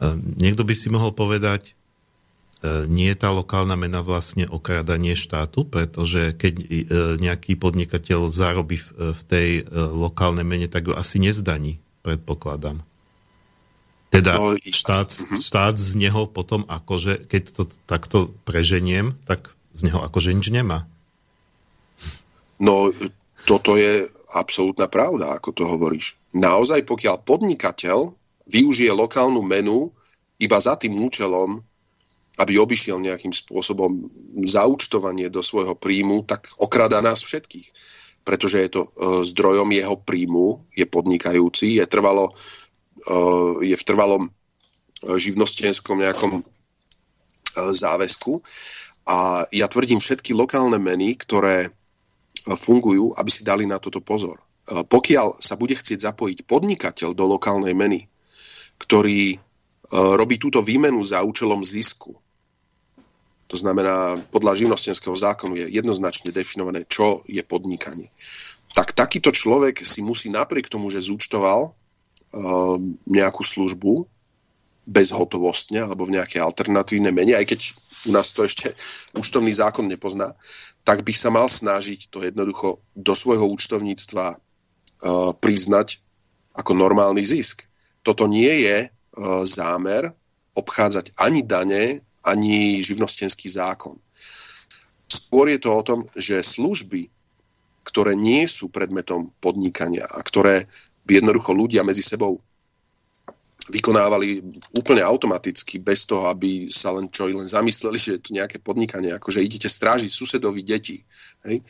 Uh, niekto by si mohol povedať, nie je tá lokálna mena vlastne okradanie štátu, pretože keď uh, nejaký podnikateľ zarobí v, v tej lokálnej mene, tak ho asi nezdaní predpokladám. Teda no, štát, mhm. štát z neho potom akože, keď to takto preženiem, tak z neho akože nič nemá. No, toto je absolútna pravda, ako to hovoríš. Naozaj, pokiaľ podnikateľ využije lokálnu menu iba za tým účelom, aby obišiel nejakým spôsobom zaučtovanie do svojho príjmu, tak okrada nás všetkých pretože je to e, zdrojom jeho príjmu, je podnikajúci, je, trvalo, e, je v trvalom e, živnostenskom nejakom záväzku. A ja tvrdím všetky lokálne meny, ktoré fungujú, aby si dali na toto pozor. Pokiaľ sa bude chcieť zapojiť podnikateľ do lokálnej meny, ktorý robí túto výmenu za účelom zisku, to znamená, podľa živnostenského zákonu je jednoznačne definované, čo je podnikanie. Tak takýto človek si musí napriek tomu, že zúčtoval uh, nejakú službu bezhotovostne alebo v nejakej alternatívnej mene, aj keď u nás to ešte účtovný zákon nepozná, tak by sa mal snažiť to jednoducho do svojho účtovníctva uh, priznať ako normálny zisk. Toto nie je uh, zámer obchádzať ani dane, ani živnostenský zákon. Skôr je to o tom, že služby, ktoré nie sú predmetom podnikania a ktoré by jednoducho ľudia medzi sebou vykonávali úplne automaticky, bez toho, aby sa len čo len zamysleli, že je tu nejaké podnikanie, ako že idete strážiť susedovi deti. Hej?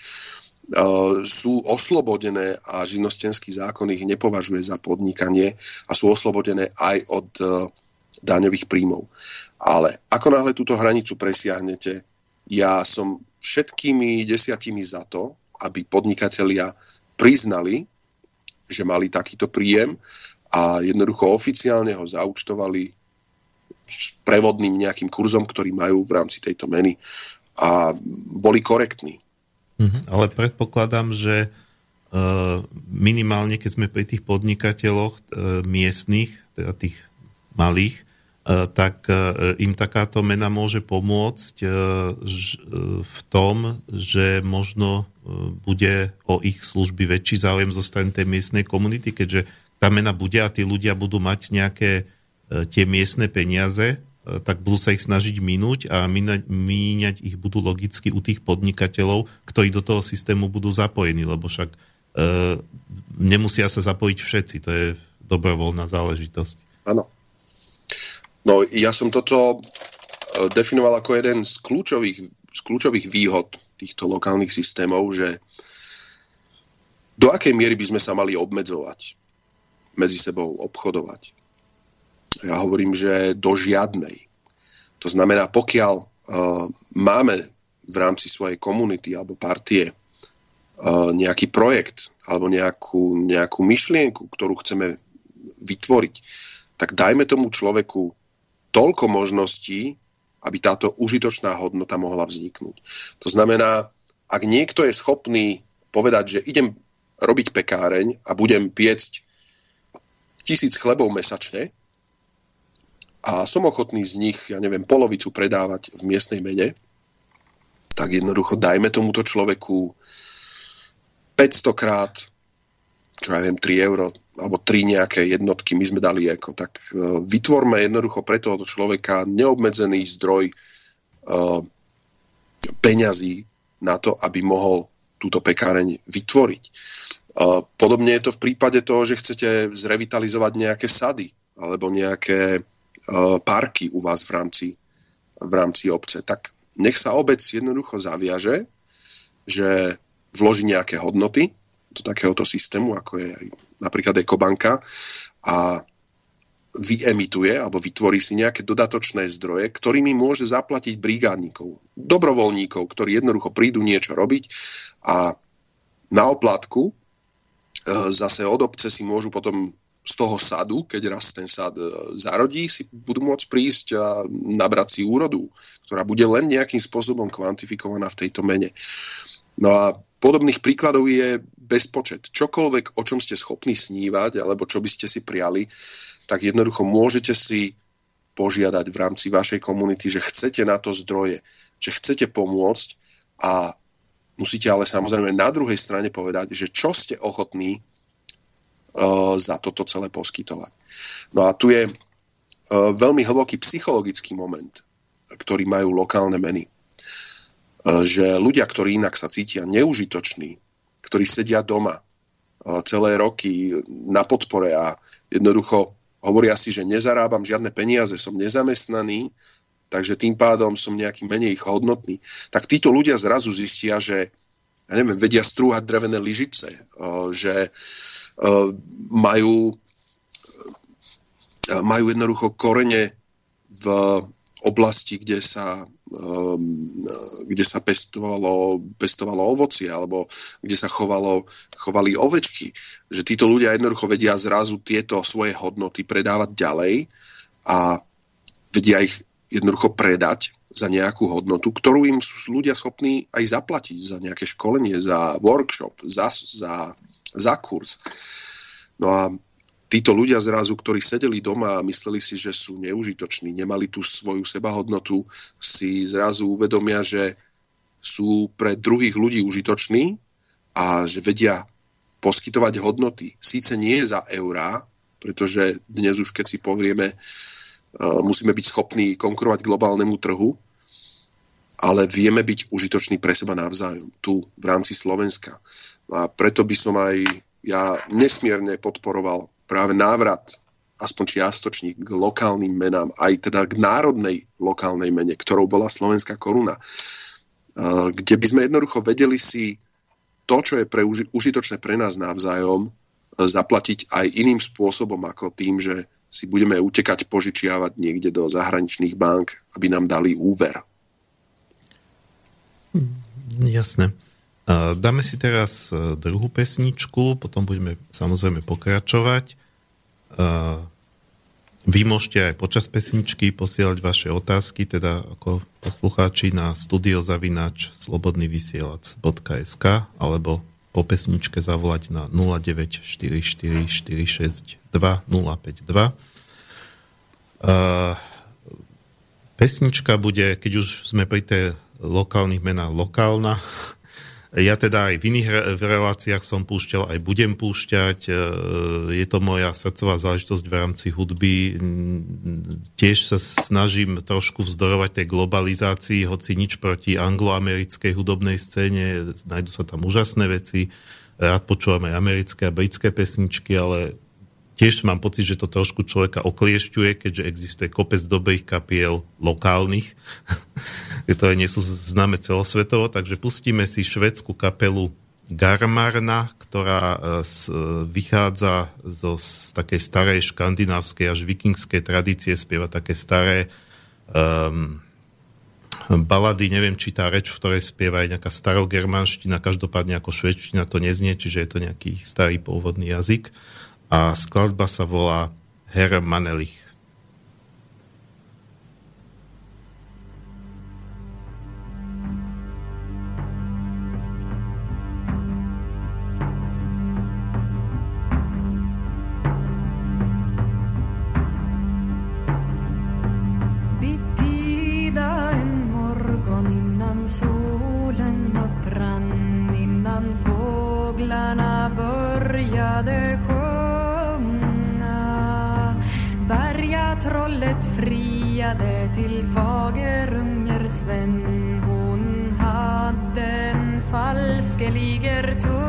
Uh, sú oslobodené a živnostenský zákon ich nepovažuje za podnikanie a sú oslobodené aj od uh, daňových príjmov. Ale ako náhle túto hranicu presiahnete, ja som všetkými desiatimi za to, aby podnikatelia priznali, že mali takýto príjem a jednoducho oficiálne ho zaučtovali prevodným nejakým kurzom, ktorý majú v rámci tejto meny a boli korektní. Mhm, ale predpokladám, že uh, minimálne, keď sme pri tých podnikateľoch uh, miestnych, teda tých malých, tak im takáto mena môže pomôcť v tom, že možno bude o ich služby väčší záujem zo strany tej miestnej komunity, keďže tá mena bude a tí ľudia budú mať nejaké e, tie miestne peniaze, e, tak budú sa ich snažiť minúť a míňať ich budú logicky u tých podnikateľov, ktorí do toho systému budú zapojení, lebo však e, nemusia sa zapojiť všetci, to je dobrovoľná záležitosť. Áno. No ja som toto e, definoval ako jeden z kľúčových, z kľúčových výhod týchto lokálnych systémov, že do akej miery by sme sa mali obmedzovať medzi sebou obchodovať. Ja hovorím, že do žiadnej. To znamená, pokiaľ uh, máme v rámci svojej komunity alebo partie uh, nejaký projekt alebo nejakú, nejakú myšlienku, ktorú chceme vytvoriť, tak dajme tomu človeku toľko možností, aby táto užitočná hodnota mohla vzniknúť. To znamená, ak niekto je schopný povedať, že idem robiť pekáreň a budem piecť tisíc chlebov mesačne a som ochotný z nich, ja neviem, polovicu predávať v miestnej mene, tak jednoducho dajme tomuto človeku 500 krát, čo ja viem, 3 euro, alebo 3 nejaké jednotky, my sme dali ako, tak uh, vytvorme jednoducho pre tohoto človeka neobmedzený zdroj uh, peňazí na to, aby mohol túto pekáreň vytvoriť. Podobne je to v prípade toho, že chcete zrevitalizovať nejaké sady alebo nejaké parky u vás v rámci, v rámci obce. Tak nech sa obec jednoducho zaviaže, že vloží nejaké hodnoty do takéhoto systému, ako je napríklad ekobanka a vyemituje alebo vytvorí si nejaké dodatočné zdroje, ktorými môže zaplatiť brigádnikov, dobrovoľníkov, ktorí jednoducho prídu niečo robiť a na oplatku E, zase od obce si môžu potom z toho sadu, keď raz ten sad e, zarodí, si budú môcť prísť a nabrať si úrodu, ktorá bude len nejakým spôsobom kvantifikovaná v tejto mene. No a podobných príkladov je bezpočet. Čokoľvek, o čom ste schopní snívať, alebo čo by ste si priali, tak jednoducho môžete si požiadať v rámci vašej komunity, že chcete na to zdroje, že chcete pomôcť a Musíte ale samozrejme na druhej strane povedať, že čo ste ochotní uh, za toto celé poskytovať. No a tu je uh, veľmi hlboký psychologický moment, ktorý majú lokálne meny. Uh, že ľudia, ktorí inak sa cítia neužitoční, ktorí sedia doma uh, celé roky na podpore a jednoducho hovoria si, že nezarábam žiadne peniaze, som nezamestnaný, takže tým pádom som nejaký menej hodnotný, tak títo ľudia zrazu zistia, že ja neviem, vedia strúhať drevené lyžice, že majú, majú jednoducho korene v oblasti, kde sa, kde sa pestovalo, pestovalo ovocie alebo kde sa chovalo, chovali ovečky. Že títo ľudia jednoducho vedia zrazu tieto svoje hodnoty predávať ďalej a vedia ich jednoducho predať za nejakú hodnotu, ktorú im sú ľudia schopní aj zaplatiť za nejaké školenie, za workshop, za, za, za kurz. No a títo ľudia zrazu, ktorí sedeli doma a mysleli si, že sú neužitoční, nemali tú svoju sebahodnotu, si zrazu uvedomia, že sú pre druhých ľudí užitoční a že vedia poskytovať hodnoty. Síce nie za eurá, pretože dnes už keď si povieme, musíme byť schopní konkurovať globálnemu trhu, ale vieme byť užitoční pre seba navzájom, tu v rámci Slovenska. A preto by som aj ja nesmierne podporoval práve návrat aspoň čiastočne k lokálnym menám, aj teda k národnej lokálnej mene, ktorou bola slovenská koruna, kde by sme jednoducho vedeli si to, čo je pre uži- užitočné pre nás navzájom, zaplatiť aj iným spôsobom ako tým, že si budeme utekať požičiavať niekde do zahraničných bank, aby nám dali úver. Jasné. Dáme si teraz e, druhú pesničku, potom budeme samozrejme pokračovať. Vy môžete aj počas pesničky posielať vaše otázky, teda ako poslucháči na studiozavinač slobodnyvysielac.sk alebo po pesničke zavolať na 0944462052. Pesnička bude, keď už sme pri tej lokálnych menách lokálna, ja teda aj v iných reláciách som púšťal, aj budem púšťať. E, je to moja srdcová záležitosť v rámci hudby. Tiež sa snažím trošku vzdorovať tej globalizácii, hoci nič proti angloamerickej hudobnej scéne. Najdu sa tam úžasné veci. Rád počúvam aj americké a britské pesničky, ale tiež mám pocit, že to trošku človeka okliešťuje, keďže existuje kopec dobrých kapiel lokálnych, ktoré nie sú známe celosvetovo, takže pustíme si švedskú kapelu Garmarna, ktorá e, vychádza zo, z takej starej škandinávskej až vikingskej tradície, spieva také staré um, balady, neviem, či tá reč, v ktorej spieva aj nejaká starogermanština, každopádne ako švedština to neznie, čiže je to nejaký starý pôvodný jazyk a skladba sa volá Herr Manelich. Även hon hade en falskeligertur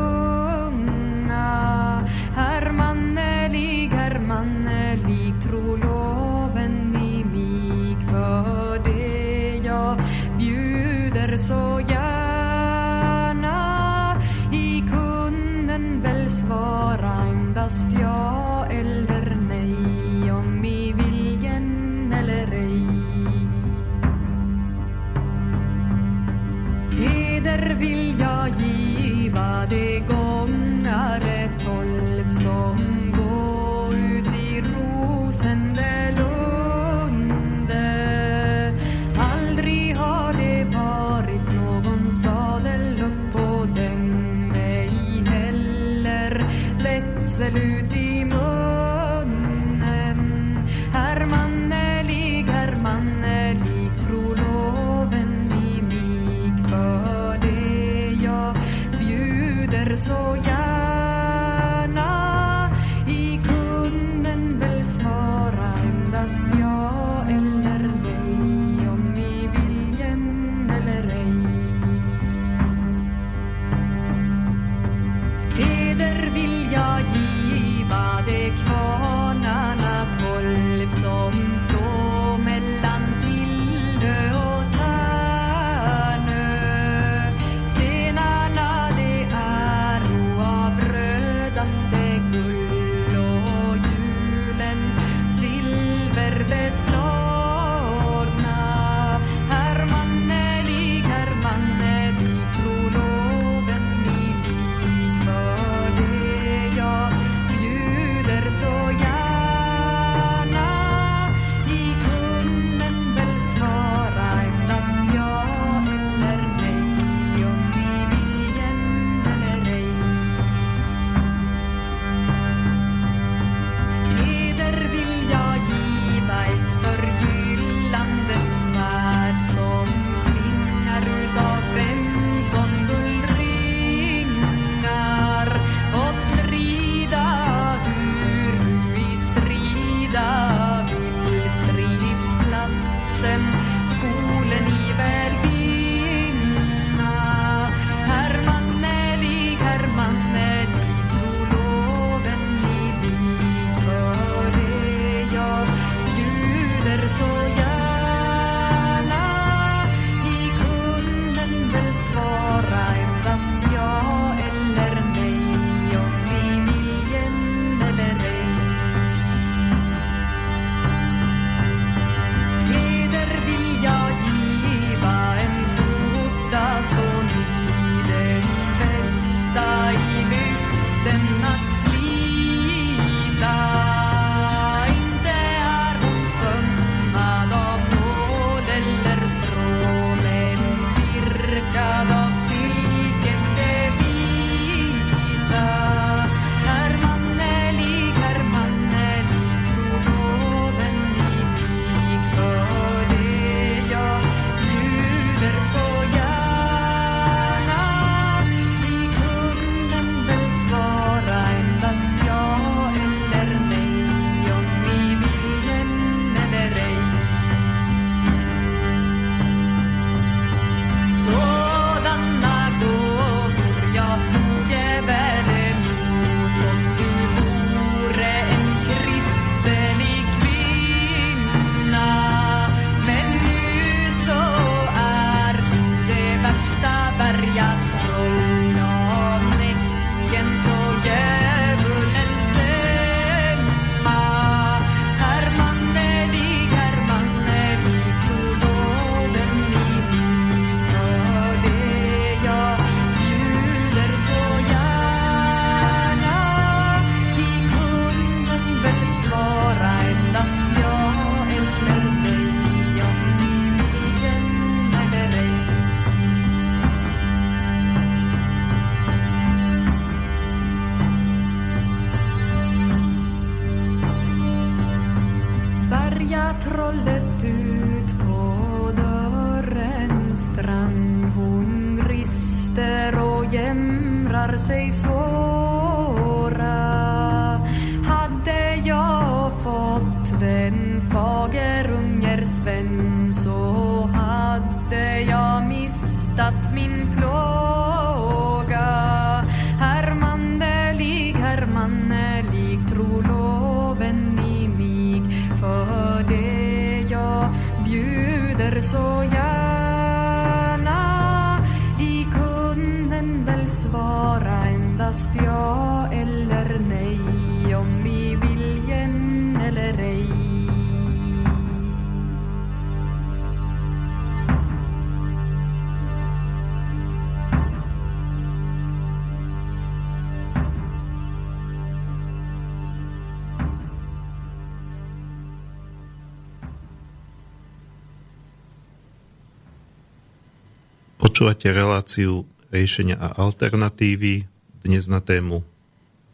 Počúvate reláciu riešenia a alternatívy dnes na tému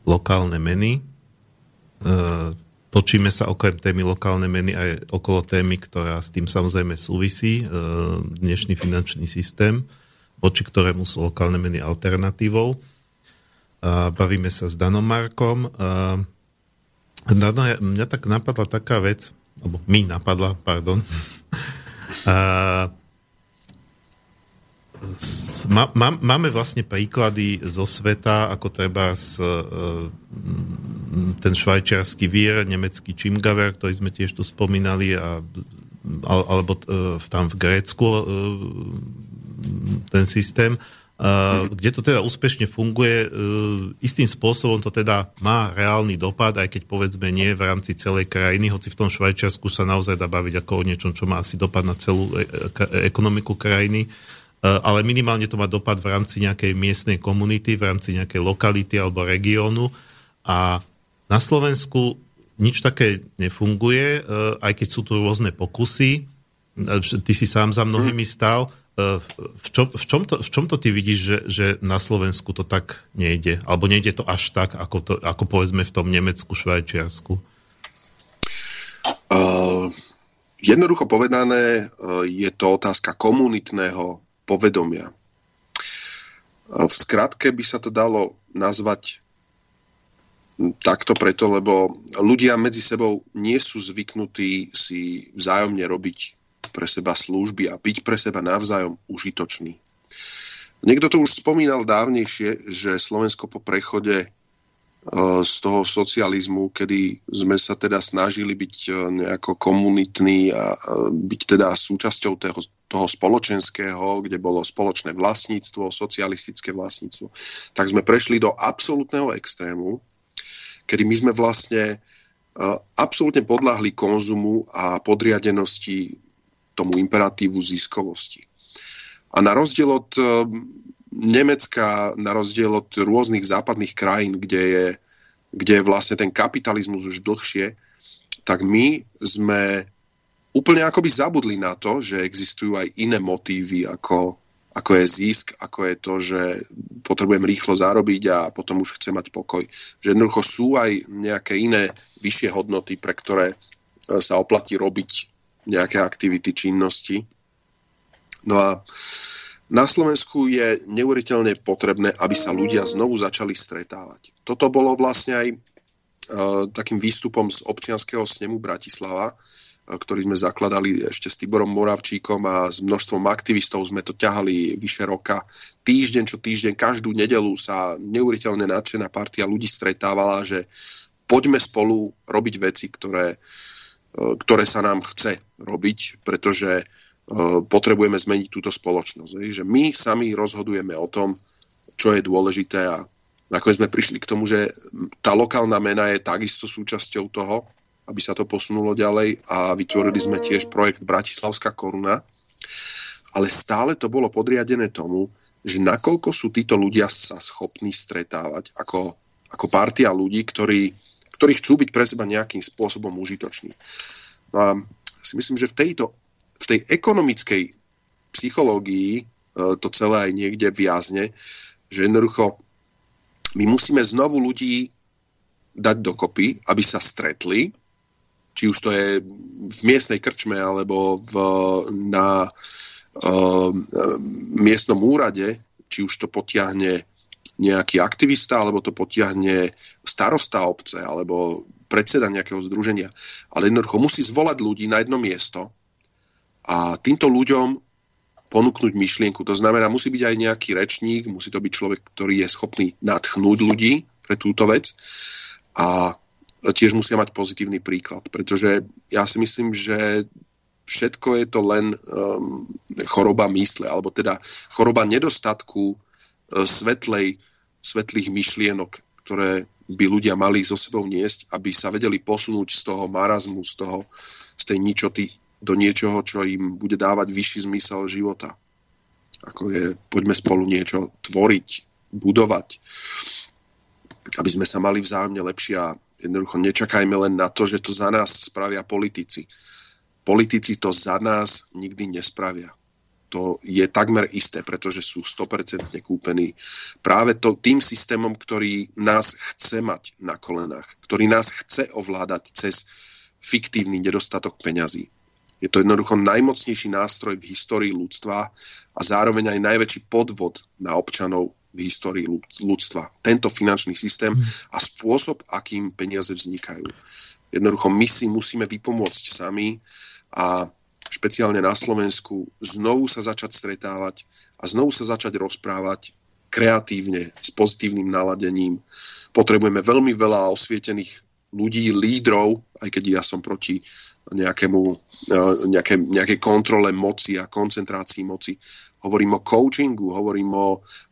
lokálne meny. E, točíme sa okrem témy lokálne meny aj okolo témy, ktorá s tým samozrejme súvisí, e, dnešný finančný systém, voči ktorému sú lokálne meny alternatívou. Bavíme sa s Danom Markom. E, Dano, mňa tak napadla taká vec, alebo mi napadla, pardon. A, s- má, má, máme vlastne príklady zo sveta, ako treba z, e, ten švajčiarsky vír, nemecký Čimgaver, ktorý sme tiež tu spomínali, a, al- alebo e, tam v Grécku e, ten systém, kde to teda úspešne funguje. Istým spôsobom to teda má reálny dopad, aj keď povedzme nie v rámci celej krajiny, hoci v tom Švajčiarsku sa naozaj dá baviť ako o niečom, čo má asi dopad na celú ekonomiku krajiny. E, ale minimálne to má dopad v rámci nejakej miestnej komunity, v rámci nejakej lokality alebo regiónu. A na Slovensku nič také nefunguje, e, aj keď sú tu rôzne pokusy. E, Ty si sám za mnohými stál. E, V čom, v čom, to, v čom to ty vidíš, že, že na Slovensku to tak nejde? Alebo nejde to až tak, ako, to, ako povedzme v tom Nemecku, Švajčiarsku? Uh, jednoducho povedané, je to otázka komunitného povedomia. V skratke by sa to dalo nazvať takto preto, lebo ľudia medzi sebou nie sú zvyknutí si vzájomne robiť pre seba služby a byť pre seba navzájom užitočný. Niekto to už spomínal dávnejšie, že Slovensko po prechode z toho socializmu, kedy sme sa teda snažili byť e, nejako komunitní a e, byť teda súčasťou toho, toho spoločenského, kde bolo spoločné vlastníctvo, socialistické vlastníctvo, tak sme prešli do absolútneho extrému, kedy my sme vlastne e, absolútne podľahli konzumu a podriadenosti tomu imperatívu ziskovosti. A na rozdiel od e, Nemecka, na rozdiel od rôznych západných krajín, kde je, kde je vlastne ten kapitalizmus už dlhšie, tak my sme úplne akoby zabudli na to, že existujú aj iné motívy, ako, ako je zisk, ako je to, že potrebujem rýchlo zarobiť a potom už chcem mať pokoj. Že jednoducho sú aj nejaké iné vyššie hodnoty, pre ktoré e, sa oplatí robiť nejaké aktivity, činnosti. No a na Slovensku je neuveriteľne potrebné, aby sa ľudia znovu začali stretávať. Toto bolo vlastne aj e, takým výstupom z občianského snemu Bratislava, e, ktorý sme zakladali ešte s Tiborom Moravčíkom a s množstvom aktivistov sme to ťahali vyše roka. Týždeň čo týždeň, každú nedelu sa neuveriteľne nadšená partia ľudí stretávala, že poďme spolu robiť veci, ktoré, e, ktoré sa nám chce robiť, pretože potrebujeme zmeniť túto spoločnosť. Že my sami rozhodujeme o tom, čo je dôležité a nakoniec sme prišli k tomu, že tá lokálna mena je takisto súčasťou toho, aby sa to posunulo ďalej a vytvorili sme tiež projekt Bratislavská koruna, ale stále to bolo podriadené tomu, že nakoľko sú títo ľudia sa schopní stretávať ako, ako partia ľudí, ktorí, ktorí chcú byť pre seba nejakým spôsobom užitoční. No a si myslím, že v tejto v tej ekonomickej psychológii e, to celé aj niekde viazne, že jednoducho my musíme znovu ľudí dať dokopy, aby sa stretli, či už to je v miestnej krčme alebo v, na uh, miestnom úrade, či už to potiahne nejaký aktivista, alebo to potiahne starosta obce, alebo predseda nejakého združenia. Ale jednoducho musí zvolať ľudí na jedno miesto a týmto ľuďom ponúknuť myšlienku. To znamená, musí byť aj nejaký rečník, musí to byť človek, ktorý je schopný nadchnúť ľudí pre túto vec a tiež musia mať pozitívny príklad, pretože ja si myslím, že všetko je to len um, choroba mysle, alebo teda choroba nedostatku uh, svetlej, svetlých myšlienok, ktoré by ľudia mali so sebou niesť, aby sa vedeli posunúť z toho marazmu, z, toho, z tej ničoty do niečoho, čo im bude dávať vyšší zmysel života. Ako je, poďme spolu niečo tvoriť, budovať, aby sme sa mali vzájomne lepšie a Jednoducho nečakajme len na to, že to za nás spravia politici. Politici to za nás nikdy nespravia. To je takmer isté, pretože sú 100% kúpení práve to, tým systémom, ktorý nás chce mať na kolenách, ktorý nás chce ovládať cez fiktívny nedostatok peňazí. Je to jednoducho najmocnejší nástroj v histórii ľudstva a zároveň aj najväčší podvod na občanov v histórii ľudstva. Tento finančný systém a spôsob, akým peniaze vznikajú. Jednoducho my si musíme vypomôcť sami a špeciálne na Slovensku znovu sa začať stretávať a znovu sa začať rozprávať kreatívne, s pozitívnym naladením. Potrebujeme veľmi veľa osvietených ľudí, lídrov, aj keď ja som proti nejakému, e, nejaké, nejakej kontrole moci a koncentrácii moci. Hovorím o coachingu, hovorím o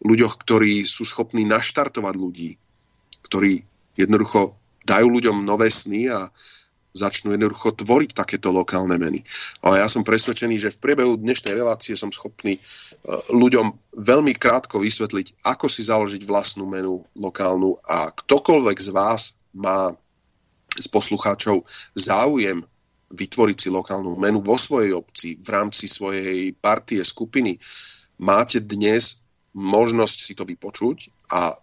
ľuďoch, ktorí sú schopní naštartovať ľudí, ktorí jednoducho dajú ľuďom nové sny a začnú jednoducho tvoriť takéto lokálne meny. Ale ja som presvedčený, že v priebehu dnešnej relácie som schopný e, ľuďom veľmi krátko vysvetliť, ako si založiť vlastnú menu lokálnu a ktokoľvek z vás má z poslucháčov záujem vytvoriť si lokálnu menu vo svojej obci, v rámci svojej partie, skupiny, máte dnes možnosť si to vypočuť a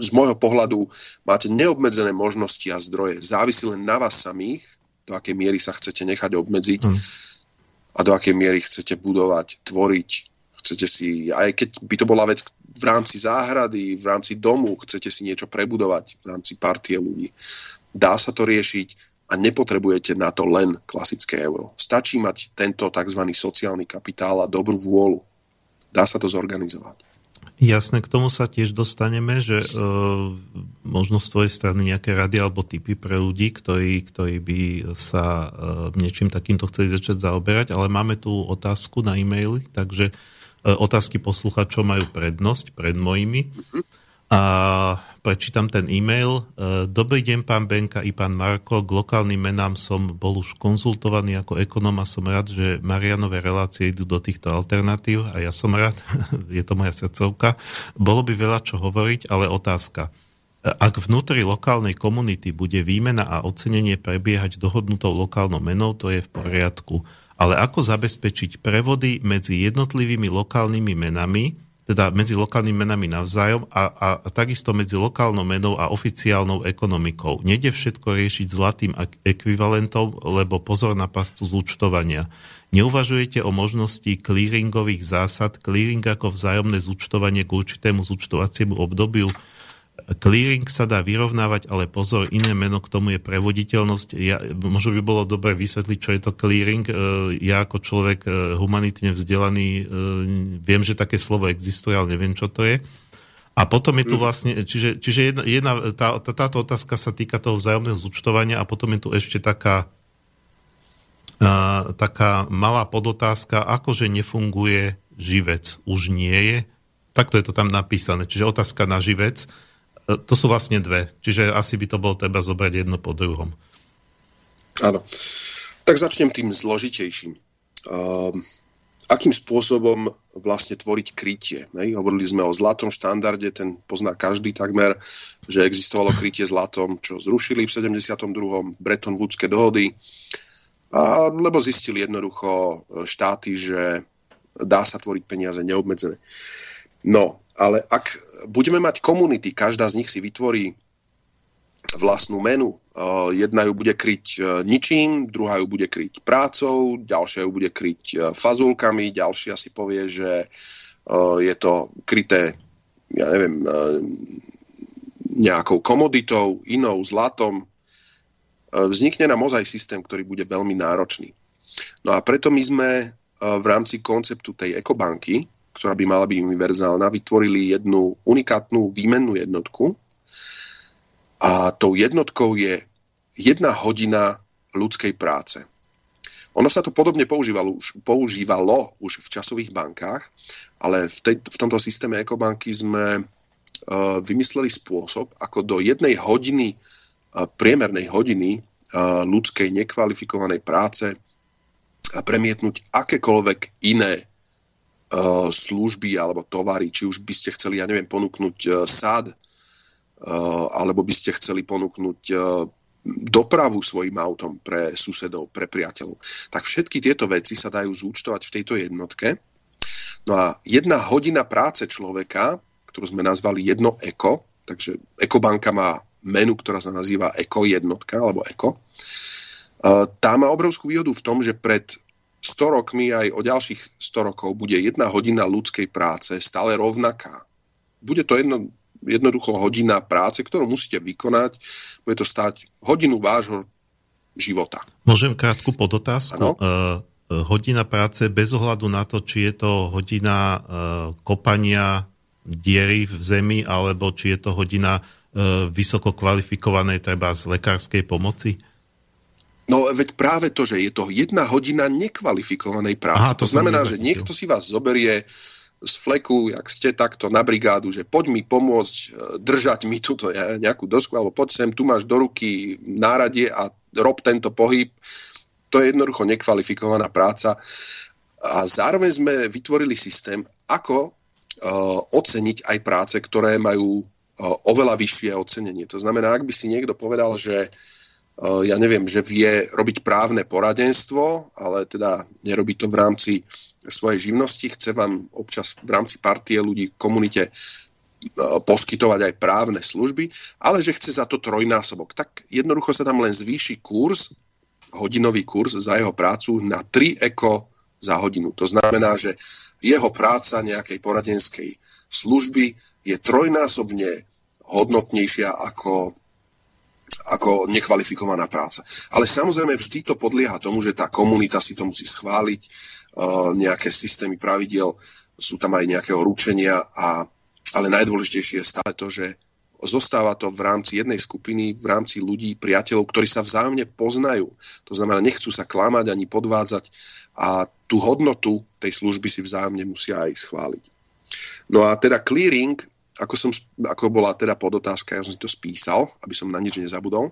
z môjho pohľadu máte neobmedzené možnosti a zdroje. Závisí len na vás samých, do akej miery sa chcete nechať obmedziť mm. a do akej miery chcete budovať, tvoriť. Chcete si, aj keď by to bola vec v rámci záhrady, v rámci domu, chcete si niečo prebudovať v rámci partie ľudí. Dá sa to riešiť a nepotrebujete na to len klasické euro. Stačí mať tento tzv. sociálny kapitál a dobrú vôľu. Dá sa to zorganizovať. Jasné, k tomu sa tiež dostaneme, že e, možno z tvojej strany nejaké rady alebo typy pre ľudí, ktorí, ktorí by sa e, niečím takýmto chceli začať zaoberať, ale máme tu otázku na e-maily, takže e, otázky posluchačov majú prednosť pred mojimi. Uh-huh. A prečítam ten e-mail. E, Dobrý deň, pán Benka i pán Marko. K lokálnym menám som bol už konzultovaný ako ekonom a som rád, že Marianové relácie idú do týchto alternatív a ja som rád, je to moja srdcovka. Bolo by veľa čo hovoriť, ale otázka. Ak vnútri lokálnej komunity bude výmena a ocenenie prebiehať dohodnutou lokálnou menou, to je v poriadku. Ale ako zabezpečiť prevody medzi jednotlivými lokálnymi menami, teda medzi lokálnymi menami navzájom a, a, a takisto medzi lokálnou menou a oficiálnou ekonomikou. Nede všetko riešiť zlatým ekvivalentom, lebo pozor na pastu zúčtovania. Neuvažujete o možnosti clearingových zásad, clearing ako vzájomné zúčtovanie k určitému zúčtovaciemu obdobiu, Clearing sa dá vyrovnávať, ale pozor, iné meno k tomu je prevoditeľnosť. Ja, možno by bolo dobre vysvetliť, čo je to clearing. E, ja ako človek e, humanitne vzdelaný e, viem, že také slovo existuje, ale neviem, čo to je. A potom je tu vlastne, čiže, čiže jedna, jedna, tá, tá, táto otázka sa týka toho vzájomného zúčtovania a potom je tu ešte taká, a, taká malá podotázka, akože nefunguje živec. Už nie je? Takto je to tam napísané. Čiže otázka na živec. E, to sú vlastne dve, čiže asi by to bolo treba zobrať jedno po druhom. Áno. Tak začnem tým zložitejším. Uh, akým spôsobom vlastne tvoriť krytie? Ne? Hovorili sme o zlatom štandarde, ten pozná každý takmer, že existovalo krytie zlatom, čo zrušili v 72. Bretton Woodske dohody, a, lebo zistili jednoducho štáty, že dá sa tvoriť peniaze neobmedzené. No, ale ak budeme mať komunity, každá z nich si vytvorí vlastnú menu. Jedna ju bude kryť ničím, druhá ju bude kryť prácou, ďalšia ju bude kryť fazulkami, ďalšia si povie, že je to kryté, ja neviem, nejakou komoditou, inou, zlatom. Vznikne nám ozaj systém, ktorý bude veľmi náročný. No a preto my sme v rámci konceptu tej ekobanky, ktorá by mala byť univerzálna, vytvorili jednu unikátnu výmennú jednotku, a tou jednotkou je jedna hodina ľudskej práce. Ono sa to podobne používalo už, používalo už v časových bankách, ale v, tej, v tomto systéme ekobanky sme uh, vymysleli spôsob, ako do jednej hodiny, uh, priemernej hodiny uh, ľudskej nekvalifikovanej práce uh, premietnúť akékoľvek iné služby alebo tovary, či už by ste chceli, ja neviem, ponúknuť uh, sád, Eh, alebo by ste chceli ponúknuť eh, dopravu svojim autom pre susedov, pre priateľov. Tak všetky tieto veci sa dajú zúčtovať v tejto jednotke. No a jedna hodina práce človeka, ktorú sme nazvali jedno eko, takže ekobanka má menu, ktorá sa nazýva eko jednotka alebo eko, eh, tá má obrovskú výhodu v tom, že pred 100 rokmi aj o ďalších 100 rokov bude jedna hodina ľudskej práce stále rovnaká. Bude to jedno, jednoducho hodina práce, ktorú musíte vykonať. Bude to stať hodinu vášho života. Môžem krátku podotázku? Uh, hodina práce bez ohľadu na to, či je to hodina uh, kopania diery v zemi, alebo či je to hodina vysoko kvalifikovanej treba z lekárskej pomoci? No veď práve to, že je to jedna hodina nekvalifikovanej práce. Aha, to, to znamená, že niekto si vás zoberie z fleku, jak ste takto na brigádu, že poď mi pomôcť e, držať mi túto nejakú dosku, alebo poď sem, tu máš do ruky náradie a rob tento pohyb. To je jednoducho nekvalifikovaná práca. A zároveň sme vytvorili systém, ako uh, oceniť aj práce, ktoré majú uh, oveľa vyššie ocenenie. To znamená, ak by si niekto povedal, že uh, ja neviem, že vie robiť právne poradenstvo, ale teda nerobí to v rámci svojej živnosti, chce vám občas v rámci partie ľudí v komunite e, poskytovať aj právne služby, ale že chce za to trojnásobok. Tak jednoducho sa tam len zvýši kurz, hodinový kurz za jeho prácu na 3 eko za hodinu. To znamená, že jeho práca nejakej poradenskej služby je trojnásobne hodnotnejšia ako, ako nekvalifikovaná práca. Ale samozrejme vždy to podlieha tomu, že tá komunita si to musí schváliť, nejaké systémy pravidel, sú tam aj nejakého ručenia, a, ale najdôležitejšie je stále to, že zostáva to v rámci jednej skupiny, v rámci ľudí, priateľov, ktorí sa vzájomne poznajú. To znamená, nechcú sa klamať ani podvádzať a tú hodnotu tej služby si vzájomne musia aj schváliť. No a teda clearing, ako, som, ako bola teda podotázka, ja som si to spísal, aby som na nič nezabudol.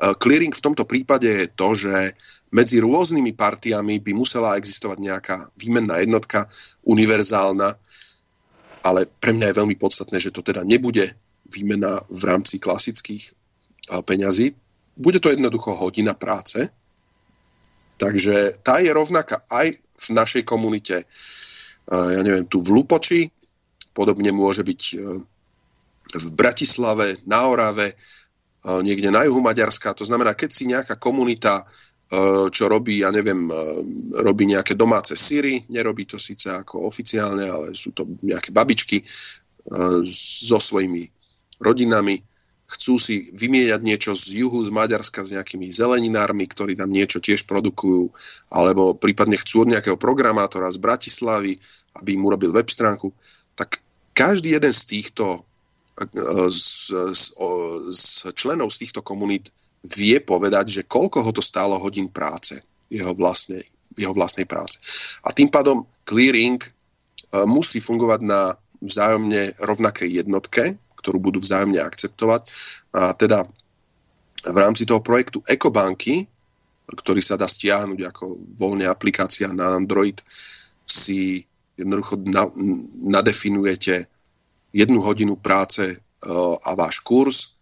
Uh, clearing v tomto prípade je to, že medzi rôznymi partiami by musela existovať nejaká výmenná jednotka, univerzálna, ale pre mňa je veľmi podstatné, že to teda nebude výmena v rámci klasických peňazí. Bude to jednoducho hodina práce, takže tá je rovnaká aj v našej komunite, ja neviem, tu v Lupoči, podobne môže byť e, v Bratislave, na Orave, e, niekde na juhu Maďarska. To znamená, keď si nejaká komunita Eh, čo robí, ja neviem, robí nejaké domáce síry, nerobí to síce ako oficiálne, ale sú to nejaké babičky so svojimi rodinami, chcú si vymieňať niečo z juhu, z Maďarska s nejakými zeleninármi, ktorí tam niečo tiež produkujú, alebo prípadne chcú od nejakého programátora z Bratislavy, aby im urobil web stránku, tak každý jeden z týchto z, z, z členov z týchto komunít vie povedať, že koľko ho to stálo hodín práce, jeho vlastnej, jeho vlastnej práce. A tým pádom clearing e, musí fungovať na vzájomne rovnakej jednotke, ktorú budú vzájomne akceptovať. A teda v rámci toho projektu Ekobanky, ktorý sa dá stiahnuť ako voľne aplikácia na Android, si jednoducho na, nadefinujete jednu hodinu práce uh, a váš kurz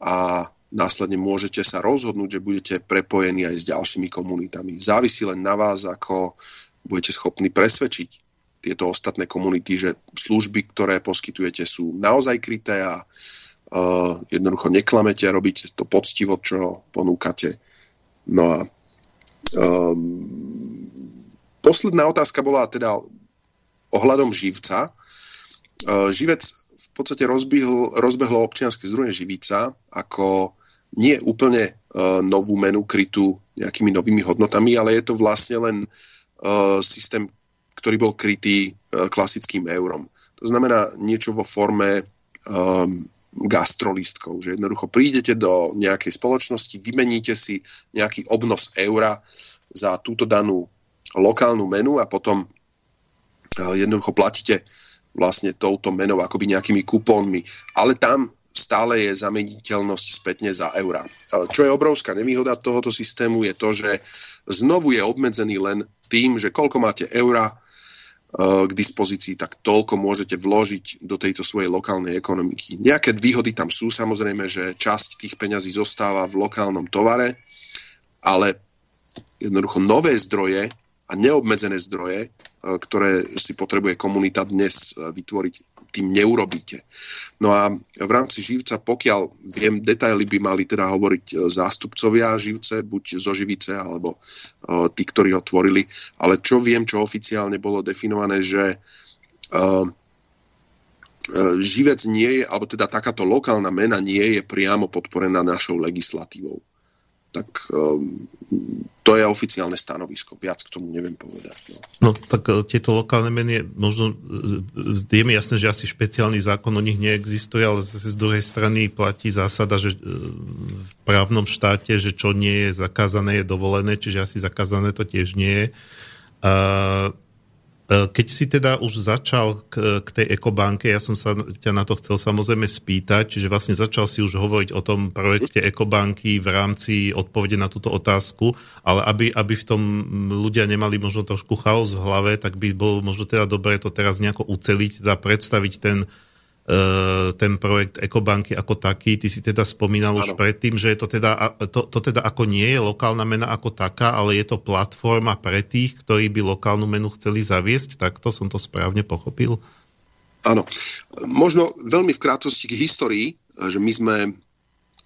a následne môžete sa rozhodnúť, že budete prepojení aj s ďalšími komunitami. Závisí len na vás, ako budete schopní presvedčiť tieto ostatné komunity, že služby, ktoré poskytujete, sú naozaj kryté a uh, jednoducho neklamete a robíte to poctivo, čo ponúkate. No a um, posledná otázka bola teda ohľadom živca. Uh, živec v podstate rozbehlo, rozbehlo občianske združenie Živica ako nie úplne uh, novú menu krytú nejakými novými hodnotami, ale je to vlastne len uh, systém, ktorý bol krytý klasickým eurom. To znamená niečo vo forme um, gastrolístkov, že jednoducho prídete do nejakej spoločnosti, vymeníte si nejaký obnos eura za túto danú lokálnu menu a potom jednoducho platíte vlastne touto menou, akoby nejakými kupónmi. Ale tam stále je zameniteľnosť spätne za eurá. Čo je obrovská nevýhoda tohoto systému je to, že znovu je obmedzený len tým, že koľko máte eura e, k dispozícii, tak toľko môžete vložiť do tejto svojej lokálnej ekonomiky. Nejaké výhody tam sú, samozrejme, že časť tých peňazí zostáva v lokálnom tovare, ale jednoducho nové zdroje a neobmedzené zdroje E, ktoré si potrebuje komunita dnes e, vytvoriť, tým neurobíte. No a v rámci živca, pokiaľ viem, detaily by mali teda hovoriť e, zástupcovia živce, buď zo živice, alebo tí, ktorí ho tvorili. Ale čo viem, čo oficiálne bolo definované, že živec nie je, alebo teda takáto lokálna mena nie je priamo podporená našou legislatívou tak um, to je oficiálne stanovisko. Viac k tomu neviem povedať. No, no tak uh, tieto lokálne meny, možno je mi jasné, že asi špeciálny zákon o nich neexistuje, ale zase z druhej strany platí zásada, že v právnom štáte, že čo nie je zakázané, je dovolené, čiže asi zakázané to tiež nie je. Uh, E, keď si teda už začal k, k tej ekobanke, ja som sa ťa na to chcel samozrejme spýtať, čiže vlastne začal si už hovoriť o tom projekte ekobanky v rámci odpovede na túto otázku, ale aby, aby v tom ľudia nemali možno trošku chaos v hlave, tak by bolo možno teda dobré to teraz nejako uceliť, teda predstaviť ten, E, ten projekt Ekobanky ako taký. Ty si teda spomínal ano. už predtým, že je to teda, to, to teda ako nie je lokálna mena ako taká, ale je to platforma pre tých, ktorí by lokálnu menu chceli zaviesť. Takto som to správne pochopil? Áno. Možno veľmi v krátkosti k histórii, že my sme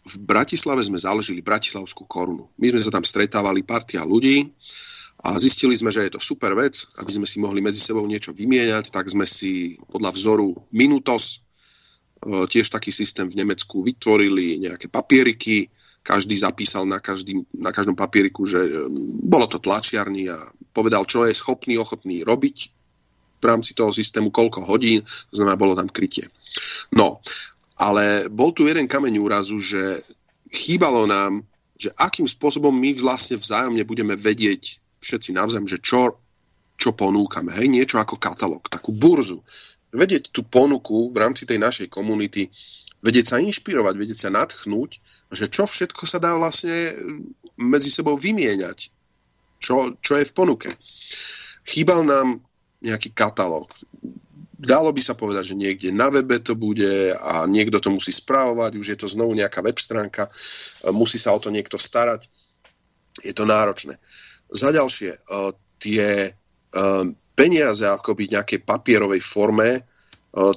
v Bratislave sme založili Bratislavskú korunu. My sme sa tam stretávali partia ľudí a zistili sme, že je to super vec, aby sme si mohli medzi sebou niečo vymieňať, tak sme si podľa vzoru Minutos E, tiež taký systém v Nemecku vytvorili nejaké papieriky, každý zapísal na, každý, na každom papieriku, že e, bolo to tlačiarni a povedal, čo je schopný, ochotný robiť v rámci toho systému, koľko hodín, to znamená, bolo tam krytie. No, ale bol tu jeden kameň úrazu, že chýbalo nám, že akým spôsobom my vlastne vzájomne budeme vedieť všetci navzájom, že čo, čo ponúkame. Hej, niečo ako katalóg, takú burzu vedieť tú ponuku v rámci tej našej komunity, vedieť sa inšpirovať, vedieť sa nadchnúť, že čo všetko sa dá vlastne medzi sebou vymieňať, čo, čo je v ponuke. Chýbal nám nejaký katalóg. Dalo by sa povedať, že niekde na webe to bude a niekto to musí správovať, už je to znovu nejaká web stránka, musí sa o to niekto starať. Je to náročné. Za ďalšie, eh, tie eh, peniaze akoby nejakej papierovej forme e,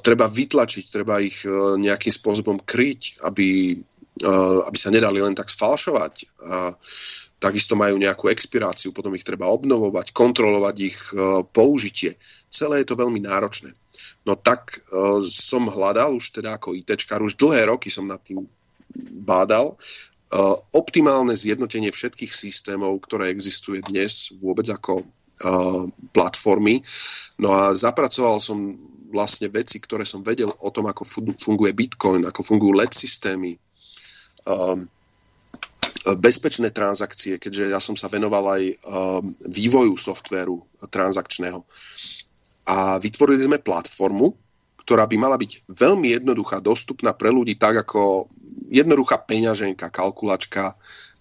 treba vytlačiť, treba ich e, nejakým spôsobom kryť, aby, e, aby sa nedali len tak sfalšovať. A takisto majú nejakú expiráciu, potom ich treba obnovovať, kontrolovať ich použitie. Celé je to veľmi náročné. No tak som hľadal už teda ako ITčkár, už dlhé roky som nad tým bádal, optimálne zjednotenie všetkých systémov, ktoré existuje dnes vôbec ako platformy. No a zapracoval som vlastne veci, ktoré som vedel o tom, ako funguje Bitcoin, ako fungujú LED systémy, bezpečné transakcie, keďže ja som sa venoval aj vývoju softvéru transakčného. A vytvorili sme platformu, ktorá by mala byť veľmi jednoduchá, dostupná pre ľudí, tak ako jednoduchá peňaženka, kalkulačka.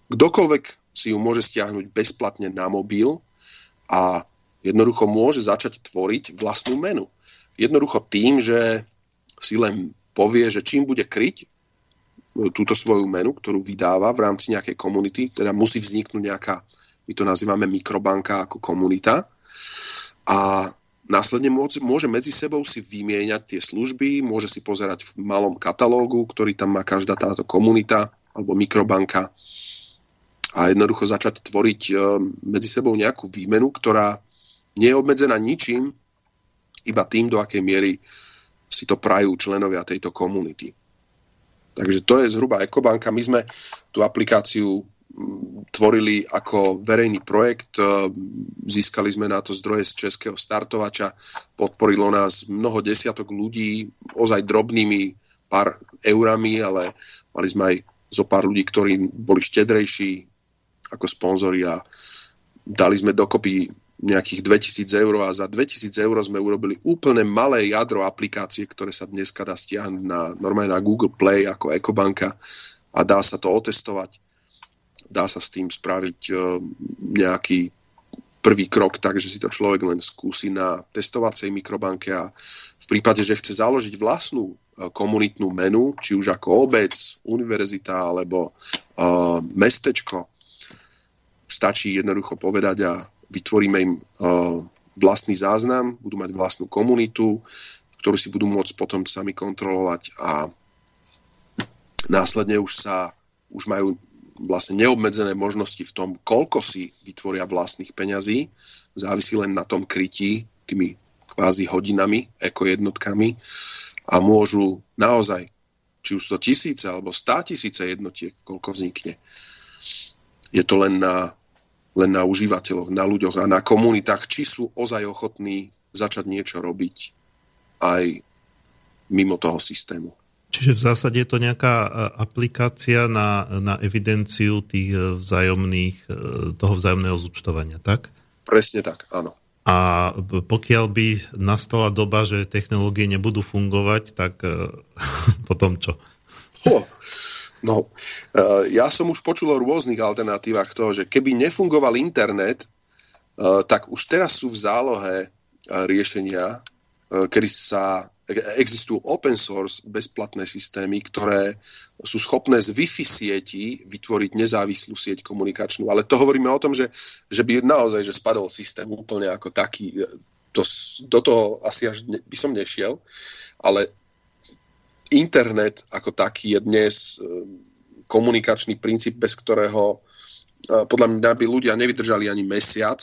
Kdokoľvek si ju môže stiahnuť bezplatne na mobil a jednoducho môže začať tvoriť vlastnú menu. Jednoducho tým, že si len povie, že čím bude kryť e, túto svoju menu, ktorú vydáva v rámci nejakej komunity, teda musí vzniknúť nejaká, my to nazývame mikrobanka ako komunita a následne môže, môže medzi sebou si vymieňať tie služby, môže si pozerať v malom katalógu, ktorý tam má každá táto komunita alebo mikrobanka a jednoducho začať tvoriť e, medzi sebou nejakú výmenu, ktorá nie je obmedzená ničím, iba tým, do akej miery si to prajú členovia tejto komunity. Takže to je zhruba Ekobanka. My sme tú aplikáciu tvorili ako verejný projekt. Získali sme na to zdroje z českého startovača. Podporilo nás mnoho desiatok ľudí, ozaj drobnými pár eurami, ale mali sme aj zo pár ľudí, ktorí boli štedrejší ako sponzori a dali sme dokopy nejakých 2000 eur a za 2000 eur sme urobili úplne malé jadro aplikácie, ktoré sa dneska dá stiahnuť na, normálne na Google Play ako Ekobanka a dá sa to otestovať. Dá sa s tým spraviť uh, nejaký prvý krok, takže si to človek len skúsi na testovacej mikrobanke a v prípade, že chce založiť vlastnú uh, komunitnú menu, či už ako obec, univerzita alebo uh, mestečko, stačí jednoducho povedať a vytvoríme im vlastný záznam, budú mať vlastnú komunitu, ktorú si budú môcť potom sami kontrolovať a následne už sa už majú vlastne neobmedzené možnosti v tom, koľko si vytvoria vlastných peňazí. Závisí len na tom krytí tými kvázi hodinami, ekojednotkami a môžu naozaj, či už to tisíce alebo stá tisíce jednotiek, koľko vznikne. Je to len na len na užívateľoch, na ľuďoch a na komunitách, či sú ozaj ochotní začať niečo robiť aj mimo toho systému. Čiže v zásade je to nejaká e, aplikácia na, na evidenciu tých e, vzájomných, e, toho vzájomného zúčtovania, tak? Presne tak, áno. A pokiaľ by nastala doba, že technológie nebudú fungovať, tak potom čo? Oh, No, e, ja som už počul o rôznych alternatívach toho, že keby nefungoval internet, e, tak už teraz sú v zálohe e, riešenia, kedy sa existujú open source bezplatné systémy, ktoré sú schopné z Wi-Fi sieti vytvoriť nezávislú sieť komunikačnú. Ale to hovoríme o tom, že, že by naozaj že spadol systém úplne ako taký. To, do toho asi až ne, by som nešiel, ale internet ako taký je dnes eh, komunikačný princíp, bez ktorého eh, podľa mňa by ľudia nevydržali ani mesiac,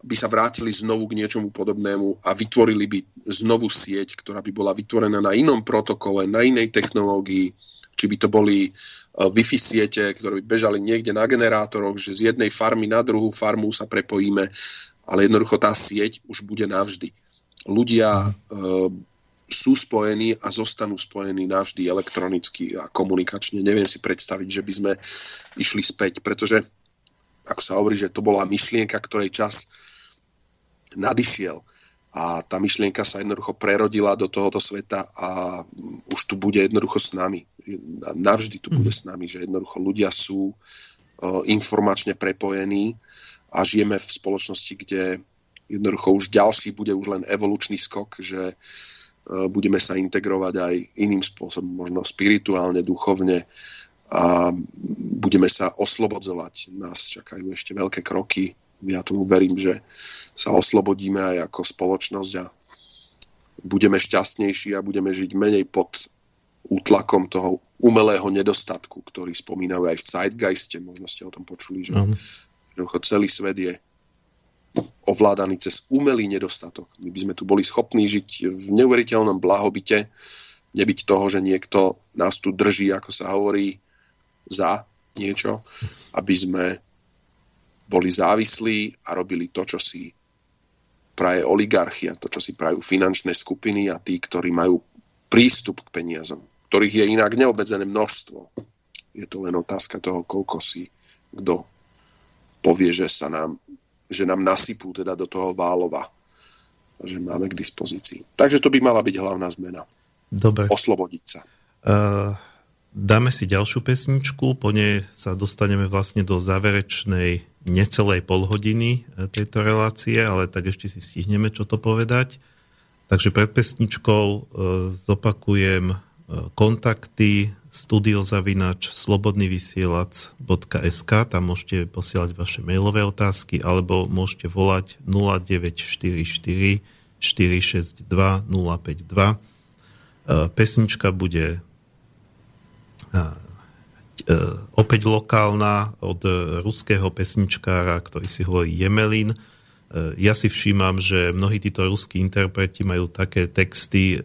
by sa vrátili znovu k niečomu podobnému a vytvorili by znovu sieť, ktorá by bola vytvorená na inom protokole, na inej technológii, či by to boli eh, Wi-Fi siete, ktoré by bežali niekde na generátoroch, že z jednej farmy na druhú farmu sa prepojíme, ale jednoducho tá sieť už bude navždy. Ľudia sú spojení a zostanú spojení navždy elektronicky a komunikačne. Neviem si predstaviť, že by sme išli späť, pretože ako sa hovorí, že to bola myšlienka, ktorej čas nadišiel a tá myšlienka sa jednoducho prerodila do tohoto sveta a už tu bude jednoducho s nami. Navždy tu bude s nami, že jednoducho ľudia sú informačne prepojení a žijeme v spoločnosti, kde jednoducho už ďalší bude už len evolučný skok, že uh, budeme sa integrovať aj iným spôsobom, možno spirituálne, duchovne a budeme sa oslobodzovať. Nás čakajú ešte veľké kroky. Ja tomu verím, že sa oslobodíme aj ako spoločnosť a budeme šťastnejší a budeme žiť menej pod útlakom toho umelého nedostatku, ktorý spomínajú aj v Zeitgeiste, možno ste o tom počuli, že uh-huh. celý svet je ovládaný cez umelý nedostatok. My by sme tu boli schopní žiť v neuveriteľnom blahobite, nebyť toho, že niekto nás tu drží, ako sa hovorí, za niečo, aby sme boli závislí a robili to, čo si praje oligarchia, to, čo si prajú finančné skupiny a tí, ktorí majú prístup k peniazom, ktorých je inak neobmedzené množstvo. Je to len otázka toho, koľko si kto povie, že sa nám že nám nasypú teda do toho Válova. že máme k dispozícii. Takže to by mala byť hlavná zmena. Dobre. Oslobodiť sa. Uh, dáme si ďalšiu pesničku, po nej sa dostaneme vlastne do záverečnej necelej polhodiny e, tejto relácie, ale tak ešte si stihneme čo to povedať. Takže pred pesničkou uh, zopakujem uh, kontakty studiozavinač slobodnyvysielac.sk tam môžete posielať vaše mailové otázky alebo môžete volať 0944 462 052. Pesnička bude opäť lokálna od ruského pesničkára, ktorý si hovorí Jemelin. Ja si všímam, že mnohí títo ruskí interpreti majú také texty,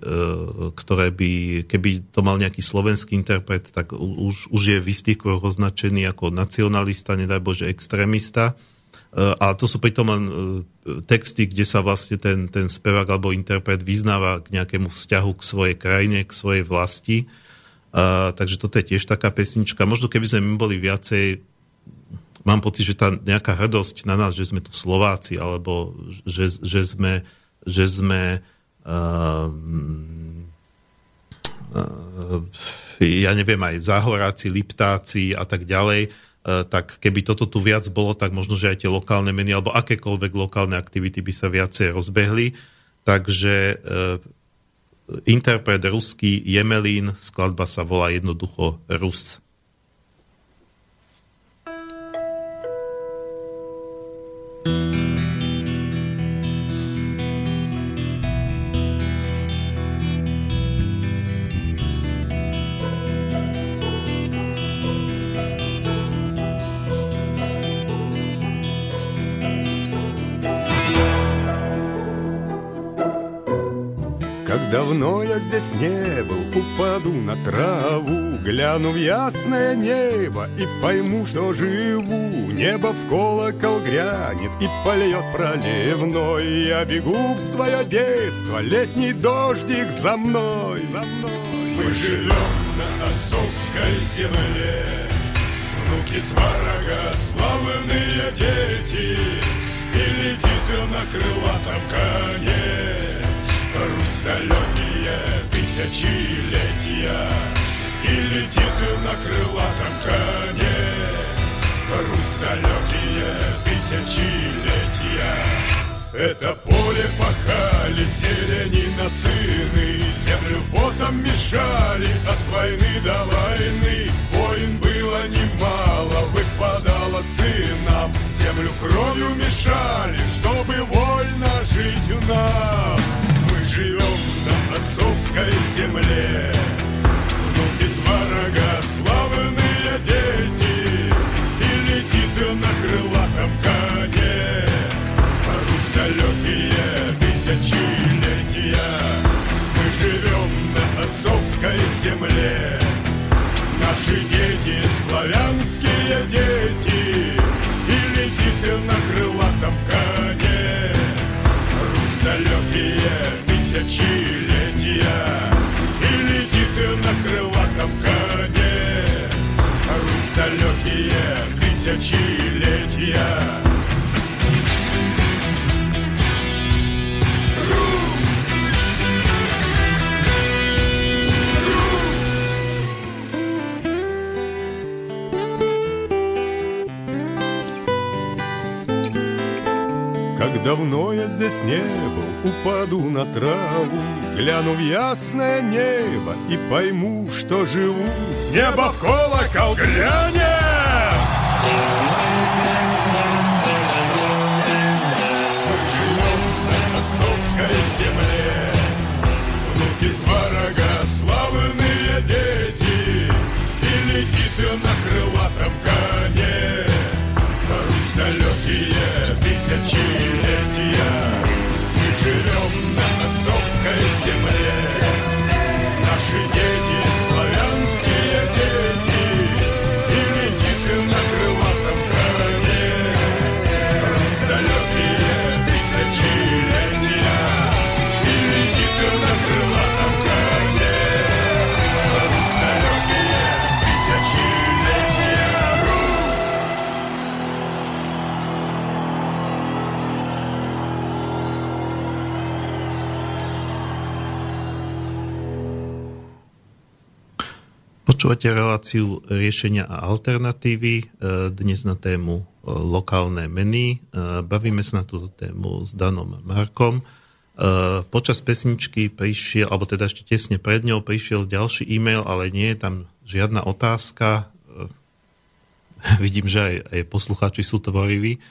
ktoré by, keby to mal nejaký slovenský interpret, tak už, už je v istých označený ako nacionalista, nedaj Bože extrémista. A to sú pritom len texty, kde sa vlastne ten, ten spevák alebo interpret vyznáva k nejakému vzťahu k svojej krajine, k svojej vlasti. Uh, takže toto je tiež taká pesnička. Možno keby sme my boli viacej, mám pocit, že tá nejaká hrdosť na nás, že sme tu Slováci, alebo že, že sme, že sme uh, uh, ja neviem, aj záhoráci, liptáci a tak ďalej, uh, tak keby toto tu viac bolo, tak možno, že aj tie lokálne meny alebo akékoľvek lokálne aktivity by sa viacej rozbehli. Takže uh, interpret ruský Jemelín, skladba sa volá jednoducho Rus. Здесь не был, упаду на траву Гляну в ясное небо и пойму, что живу. Небо в колокол грянет и польет проливной. Я бегу в свое детство, летний дождик за мной, за мной. Мы живем на отцовской земле. Внуки сварога, славные дети. И летит на крылатом коне. Русь далекие тысячелетия И летит на крылатом коне. Русь далекие тысячелетия. Это поле пахали селянина сыны Землю потом мешали от войны до войны. Войн было немало, выпадало сынам. Землю кровью мешали, чтобы вольно жить нам отцовской земле. Внуки сварога, славные дети, и летит на крылатом коне. Русь далекие тысячелетия, мы живем на отцовской земле. Наши дети, не был, упаду на траву, Гляну в ясное небо и пойму, что живу. Небо в колокол грянет! Мы на отцовской земле, Внуки сварога, славные дети, И летит на крылатом коне Русь далекие тысячелетия que siempre. Počúvate reláciu riešenia a alternatívy e, dnes na tému e, lokálne meny. E, Bavíme sa na túto tému s Danom Markom. Počas pesničky prišiel, alebo teda ešte tesne pred ňou prišiel ďalší e-mail, ale nie je tam žiadna otázka. Vidím, že aj, aj poslucháči sú tvoriví.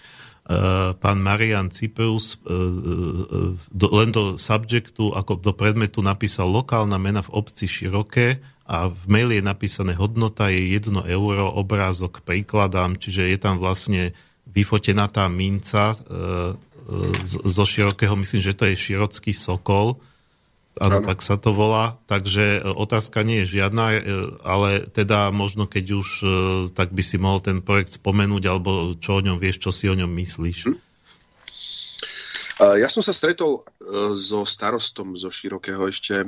pán Marian Cipeus do, len do subjektu, ako do predmetu napísal lokálna mena v obci široké a v maili je napísané hodnota je 1 euro, obrázok prikladám, čiže je tam vlastne vyfotená tá minca e, e, zo širokého, myslím, že to je širocký sokol, Áno, tak sa to volá. Takže e, otázka nie je žiadna, e, ale teda možno keď už, e, tak by si mohol ten projekt spomenúť, alebo čo o ňom vieš, čo si o ňom myslíš. Hm? Ja som sa stretol so starostom zo Širokého ešte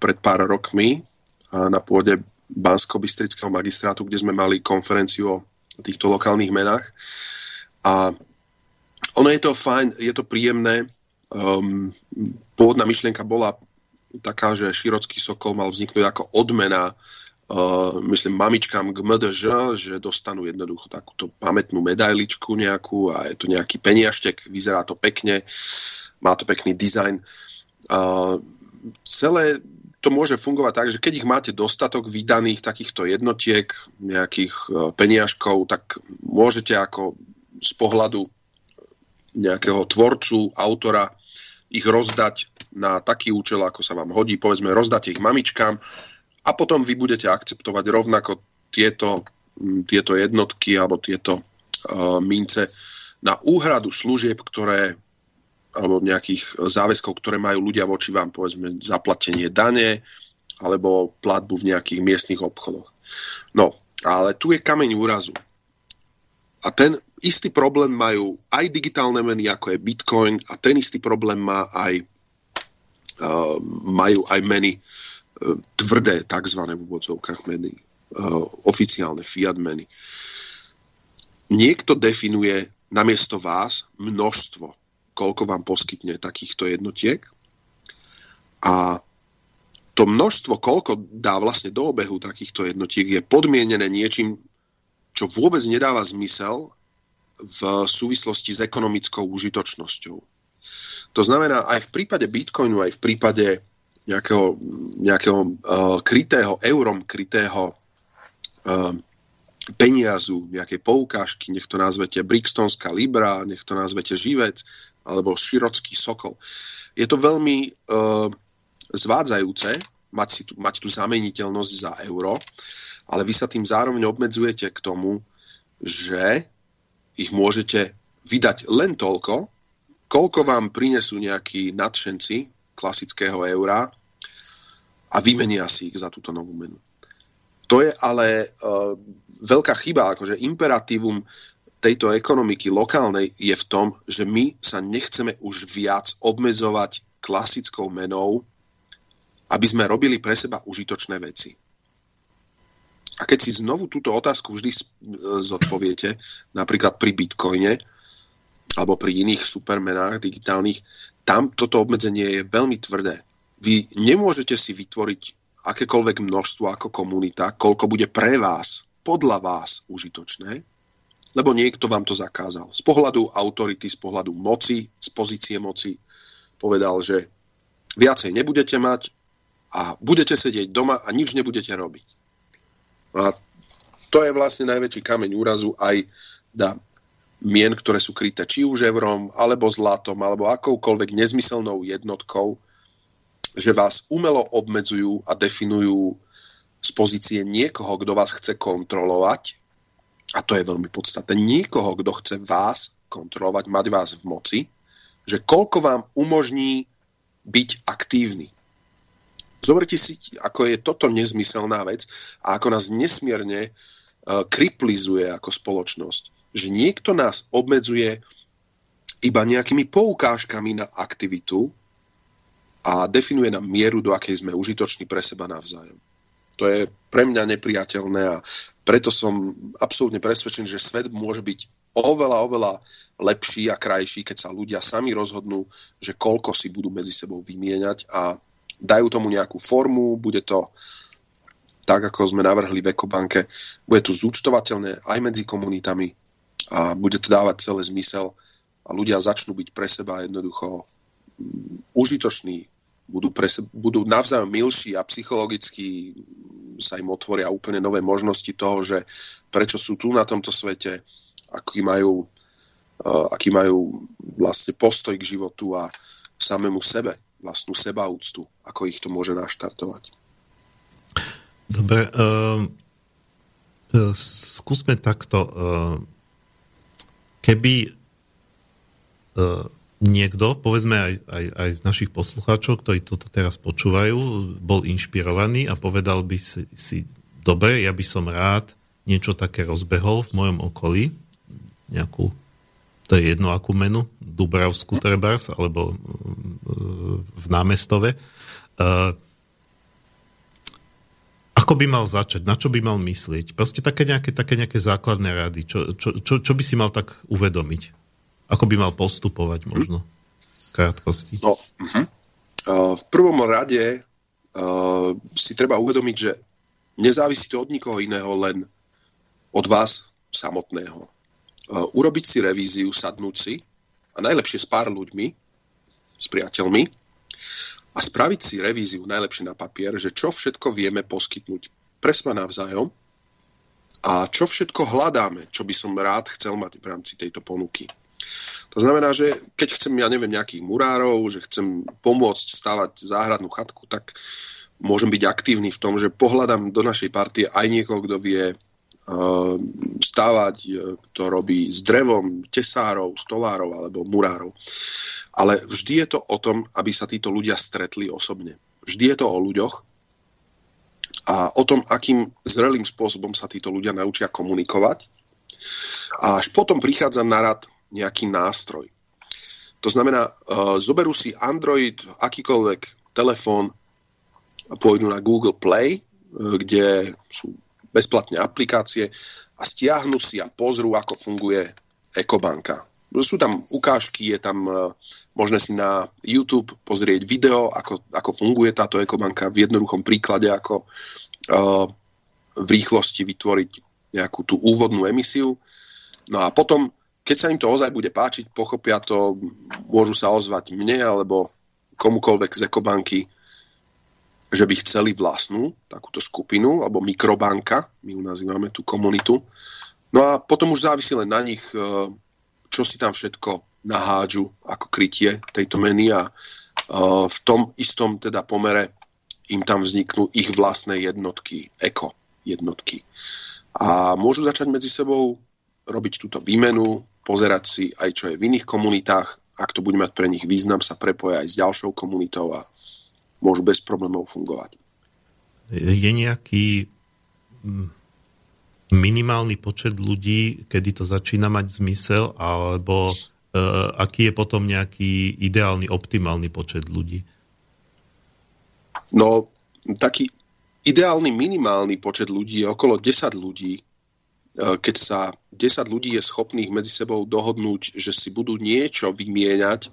pred pár rokmi na pôde Bansko-Bystrického magistrátu, kde sme mali konferenciu o týchto lokálnych menách. A ono je to fajn, je to príjemné, um, pôvodná myšlienka bola taká, že Širocký Sokol mal vzniknúť ako odmena uh, myslím, mamičkám k MDŽ, že dostanú jednoducho takúto pamätnú medailičku nejakú a je to nejaký peniaštek, vyzerá to pekne, má to pekný dizajn. Uh, celé to môže fungovať tak, že keď ich máte dostatok vydaných takýchto jednotiek, nejakých uh, peniažkov, tak môžete ako z pohľadu nejakého tvorcu, autora ich rozdať na taký účel, ako sa vám hodí, povedzme rozdať ich mamičkám a potom vy budete akceptovať rovnako tieto, tieto jednotky alebo tieto uh, mince na úhradu služieb, ktoré alebo nejakých záväzkov, ktoré majú ľudia voči vám, povedzme zaplatenie dane alebo platbu v nejakých miestnych obchodoch. No, ale tu je kameň úrazu. A ten istý problém majú aj digitálne meny, ako je Bitcoin a ten istý problém má aj, uh, majú aj meny uh, tvrdé, takzvané v úvodzovkách meny, uh, oficiálne fiat meny. Niekto definuje namiesto vás množstvo, koľko vám poskytne takýchto jednotiek a to množstvo, koľko dá vlastne do obehu takýchto jednotiek, je podmienené niečím, čo vôbec nedáva zmysel v súvislosti s ekonomickou užitočnosťou. To znamená, aj v prípade Bitcoinu, aj v prípade nejakého, nejakého uh, krytého, eurom krytého uh, peniazu, nejakej poukážky, nech to nazvete Brixtonská Libra, nech to nazvete Živec, alebo Širocký Sokol. Je to veľmi uh, zvádzajúce mať, si tu, mať tú zameniteľnosť za euro, ale vy sa tým zároveň obmedzujete k tomu, že ich môžete vydať len toľko, koľko vám prinesú nejakí nadšenci klasického eura a vymenia si ich za túto novú menu. To je ale uh, veľká chyba, akože imperatívum tejto ekonomiky lokálnej je v tom, že my sa nechceme už viac obmedzovať klasickou menou, aby sme robili pre seba užitočné veci. A keď si znovu túto otázku vždy zodpoviete, napríklad pri Bitcoine alebo pri iných supermenách digitálnych, tam toto obmedzenie je veľmi tvrdé. Vy nemôžete si vytvoriť akékoľvek množstvo ako komunita, koľko bude pre vás, podľa vás užitočné, lebo niekto vám to zakázal. Z pohľadu autority, z pohľadu moci, z pozície moci povedal, že viacej nebudete mať a budete sedieť doma a nič nebudete robiť. A to je vlastne najväčší kameň úrazu aj da, mien, ktoré sú kryté či už eurom, alebo zlatom, alebo akoukoľvek nezmyselnou jednotkou, že vás umelo obmedzujú a definujú z pozície niekoho, kto vás chce kontrolovať, a to je veľmi podstatné, niekoho, kto chce vás kontrolovať, mať vás v moci, že koľko vám umožní byť aktívny. Zoberte si, ako je toto nezmyselná vec a ako nás nesmierne uh, kriplizuje ako spoločnosť. Že niekto nás obmedzuje iba nejakými poukážkami na aktivitu a definuje nám mieru, do akej sme užitoční pre seba navzájom. To je pre mňa nepriateľné a preto som absolútne presvedčený, že svet môže byť oveľa, oveľa lepší a krajší, keď sa ľudia sami rozhodnú, že koľko si budú medzi sebou vymieňať a dajú tomu nejakú formu, bude to tak, ako sme navrhli v Ekobanke, bude to zúčtovateľné aj medzi komunitami a bude to dávať celé zmysel a ľudia začnú byť pre seba jednoducho mm, užitoční, budú, pre seba, budú navzájom milší a psychologicky sa im otvoria úplne nové možnosti toho, že prečo sú tu na tomto svete, aký majú aký majú vlastne postoj k životu a samému sebe, vlastnú sebaúctu, ako ich to môže naštartovať. Dobre, uh, skúsme takto. Uh, keby uh, niekto, povedzme aj, aj, aj z našich poslucháčov, ktorí toto teraz počúvajú, bol inšpirovaný a povedal by si, si dobre, ja by som rád niečo také rozbehol v mojom okolí, nejakú, to je jedno akú menu, Dubravskú trebárs, alebo v námestove. Uh, ako by mal začať? Na čo by mal myslieť? Proste také nejaké, také nejaké základné rady. Čo, čo, čo, čo by si mal tak uvedomiť? Ako by mal postupovať možno? Krátkosti. No, uh-huh. uh, v prvom rade uh, si treba uvedomiť, že nezávisí to od nikoho iného, len od vás samotného. Uh, urobiť si revíziu, sadnúť si a najlepšie s pár ľuďmi, s priateľmi a spraviť si revíziu najlepšie na papier, že čo všetko vieme poskytnúť pre seba navzájom a čo všetko hľadáme, čo by som rád chcel mať v rámci tejto ponuky. To znamená, že keď chcem, ja neviem, nejakých murárov, že chcem pomôcť stavať záhradnú chatku, tak môžem byť aktívny v tom, že pohľadám do našej partie aj niekoho, kto vie uh, stávať, kto robí s drevom, tesárov, stolárov alebo murárov. Ale vždy je to o tom, aby sa títo ľudia stretli osobne. Vždy je to o ľuďoch a o tom, akým zrelým spôsobom sa títo ľudia naučia komunikovať. A až potom prichádza na rad nejaký nástroj. To znamená, uh, zoberú si Android, akýkoľvek telefón, pôjdu na Google Play, uh, kde sú bezplatné aplikácie a stiahnu si a pozrú, ako funguje Ekobanka. Sú tam ukážky, je tam uh, možné si na YouTube pozrieť video, ako, ako funguje táto ekobanka v jednoduchom príklade, ako v rýchlosti vytvoriť nejakú tú úvodnú emisiu. No a potom, keď sa im to ozaj bude páčiť, pochopia to, môžu sa ozvať mne alebo komukolvek z ekobanky, že by chceli vlastnú takúto skupinu, alebo mikrobanka, my ju nazývame tú komunitu. No a potom už závisí len na nich, uh, čo si tam všetko nahádžu ako krytie tejto meny a uh, v tom istom teda pomere im tam vzniknú ich vlastné jednotky, eko jednotky. A môžu začať medzi sebou robiť túto výmenu, pozerať si aj čo je v iných komunitách, ak to bude mať pre nich význam, sa prepoja aj s ďalšou komunitou a môžu bez problémov fungovať. Je nejaký mm, minimálny počet ľudí, kedy to začína mať zmysel, alebo uh, aký je potom nejaký ideálny, optimálny počet ľudí? No, taký ideálny minimálny počet ľudí je okolo 10 ľudí. E, keď sa 10 ľudí je schopných medzi sebou dohodnúť, že si budú niečo vymieňať,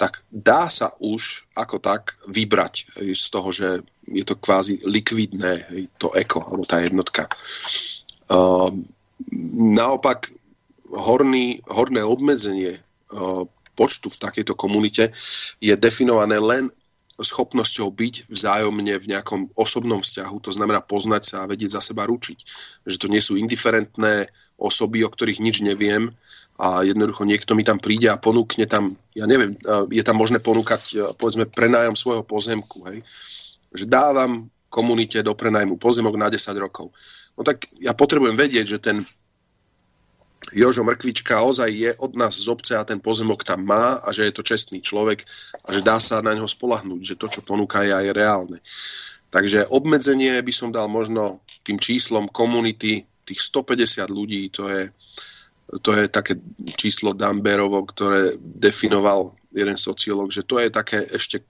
tak dá sa už ako tak vybrať z toho, že je to kvázi likvidné, to eko, alebo tá jednotka. Ehm, naopak horný, horné obmedzenie ehm, počtu v takejto komunite je definované len schopnosťou byť vzájomne v nejakom osobnom vzťahu, to znamená poznať sa a vedieť za seba ručiť. Že to nie sú indiferentné osoby, o ktorých nič neviem a jednoducho niekto mi tam príde a ponúkne tam, ja neviem, je tam možné ponúkať povedzme prenájom svojho pozemku, hej. Že dávam komunite do prenajmu pozemok na 10 rokov no tak ja potrebujem vedieť, že ten Jožo Mrkvička ozaj je od nás z obce a ten pozemok tam má a že je to čestný človek a že dá sa na neho spolahnúť, že to, čo ponúka, je aj reálne. Takže obmedzenie by som dal možno tým číslom komunity, tých 150 ľudí, to je, to je také číslo Damberovo, ktoré definoval jeden sociológ, že to je také ešte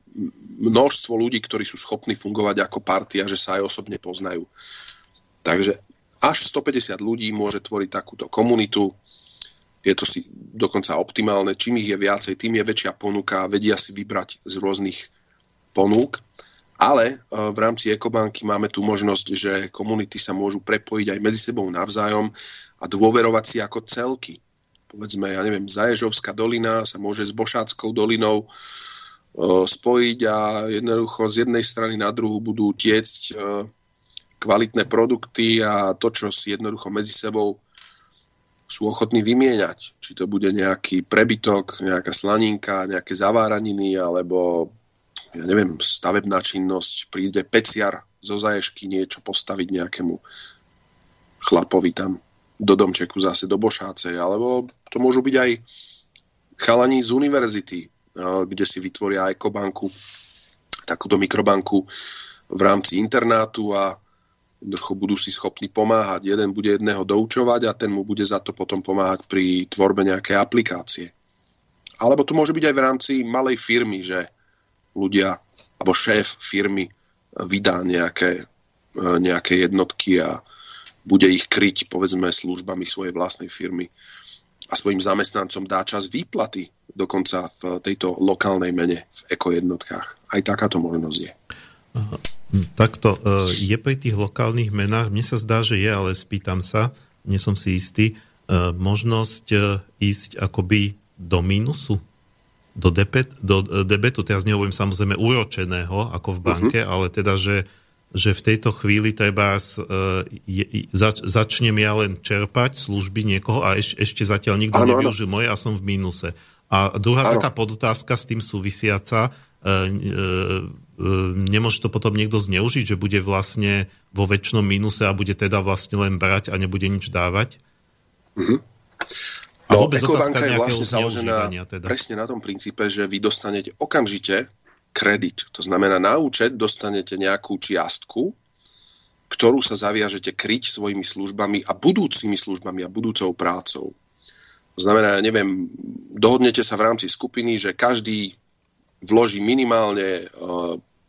množstvo ľudí, ktorí sú schopní fungovať ako partia, že sa aj osobne poznajú. Takže až 150 ľudí môže tvoriť takúto komunitu. Je to si dokonca optimálne. Čím ich je viacej, tým je väčšia ponuka vedia si vybrať z rôznych ponúk. Ale e, v rámci Ekobanky máme tu možnosť, že komunity sa môžu prepojiť aj medzi sebou navzájom a dôverovať si ako celky. Povedzme, ja neviem, Zaježovská dolina sa môže s Bošáckou dolinou e, spojiť a jednoducho z jednej strany na druhú budú tiecť e, kvalitné produkty a to, čo si jednoducho medzi sebou sú ochotní vymieňať. Či to bude nejaký prebytok, nejaká slaninka, nejaké zaváraniny, alebo ja neviem, stavebná činnosť, príde peciar zo zaješky niečo postaviť nejakému chlapovi tam do domčeku zase do Bošáce, alebo to môžu byť aj chalani z univerzity, kde si vytvoria ekobanku, takúto mikrobanku v rámci internátu a jednoducho budú si schopní pomáhať. Jeden bude jedného doučovať a ten mu bude za to potom pomáhať pri tvorbe nejakej aplikácie. Alebo to môže byť aj v rámci malej firmy, že ľudia, alebo šéf firmy vydá nejaké, e, nejaké jednotky a bude ich kryť, povedzme, službami svojej vlastnej firmy a svojim zamestnancom dá čas výplaty dokonca v tejto lokálnej mene v ekojednotkách. Aj takáto možnosť je. Takto, e, je pri tých lokálnych menách, mne sa zdá, že je, ale spýtam sa, nie som si istý, e, možnosť e, ísť akoby do mínusu? Do, debet, do debetu, teraz nehovorím samozrejme uročeného, ako v banke, uh-huh. ale teda, že, že v tejto chvíli treba zač, začnem ja len čerpať služby niekoho a eš, ešte zatiaľ nikto ano, nevyužil ano. moje a som v mínuse. A druhá ano. taká podotázka s tým súvisiaca, nemôže to potom niekto zneužiť, že bude vlastne vo väčšnom mínuse a bude teda vlastne len brať a nebude nič dávať? Mm-hmm. No, Ekobanka je vlastne založená teda. presne na tom princípe, že vy dostanete okamžite kredit. To znamená, na účet dostanete nejakú čiastku, ktorú sa zaviažete kryť svojimi službami a budúcimi službami a budúcou prácou. To znamená, neviem, dohodnete sa v rámci skupiny, že každý vloží minimálne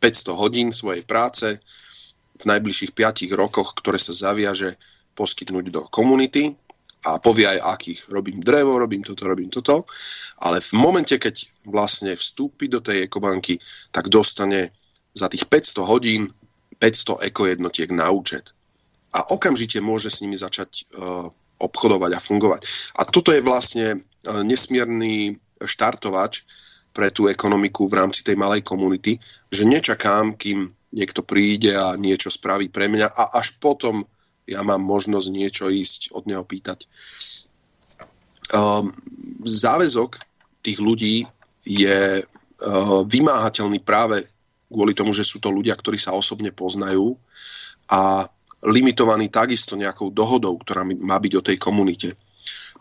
500 eh, hodín svojej práce v najbližších 5 rokoch, ktoré sa zaviaže poskytnúť do komunity a povie aj akých. Robím drevo, robím toto, robím toto, ale v momente, keď vlastne vstúpi do tej ekobanky, tak dostane za tých 500 hodín 500 ekojednotiek na účet. A okamžite môže s nimi začať uh, obchodovať a fungovať. A toto je vlastne uh, nesmierny štartovač pre tú ekonomiku v rámci tej malej komunity, že nečakám, kým niekto príde a niečo spraví pre mňa a až potom ja mám možnosť niečo ísť od neho pýtať. Um, záväzok tých ľudí je uh, vymáhateľný práve kvôli tomu, že sú to ľudia, ktorí sa osobne poznajú a limitovaný takisto nejakou dohodou, ktorá má byť o tej komunite.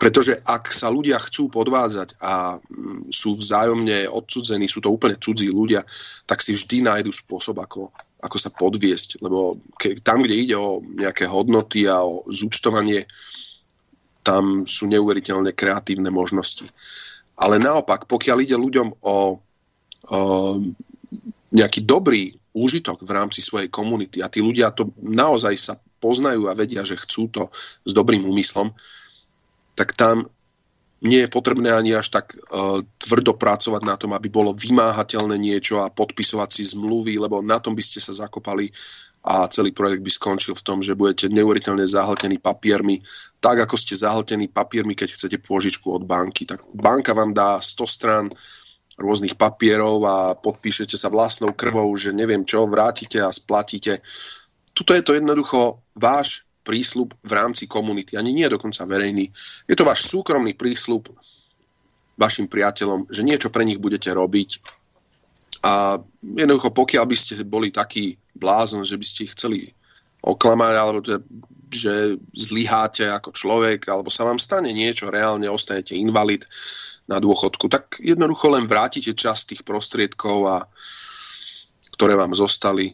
Pretože ak sa ľudia chcú podvádzať a mm, sú vzájomne odsudzení, sú to úplne cudzí ľudia, tak si vždy nájdu spôsob, ako, ako sa podviesť. Lebo ke, tam, kde ide o nejaké hodnoty a o zúčtovanie, tam sú neuveriteľne kreatívne možnosti. Ale naopak, pokiaľ ide ľuďom o, o nejaký dobrý úžitok v rámci svojej komunity a tí ľudia to naozaj sa poznajú a vedia, že chcú to s dobrým úmyslom, tak tam nie je potrebné ani až tak uh, tvrdo pracovať na tom, aby bolo vymáhateľné niečo a podpisovať si zmluvy, lebo na tom by ste sa zakopali a celý projekt by skončil v tom, že budete neuveriteľne zahltení papiermi, tak ako ste zahltení papiermi, keď chcete pôžičku od banky. Tak banka vám dá 100 strán rôznych papierov a podpíšete sa vlastnou krvou, že neviem čo, vrátite a splatíte. Tuto je to jednoducho váš prísľub v rámci komunity, ani nie dokonca verejný. Je to váš súkromný prísľub vašim priateľom, že niečo pre nich budete robiť. A jednoducho, pokiaľ by ste boli taký blázon, že by ste ich chceli oklamať, alebo že, že zlyháte ako človek, alebo sa vám stane niečo, reálne ostanete invalid na dôchodku, tak jednoducho len vrátite čas tých prostriedkov, a, ktoré vám zostali.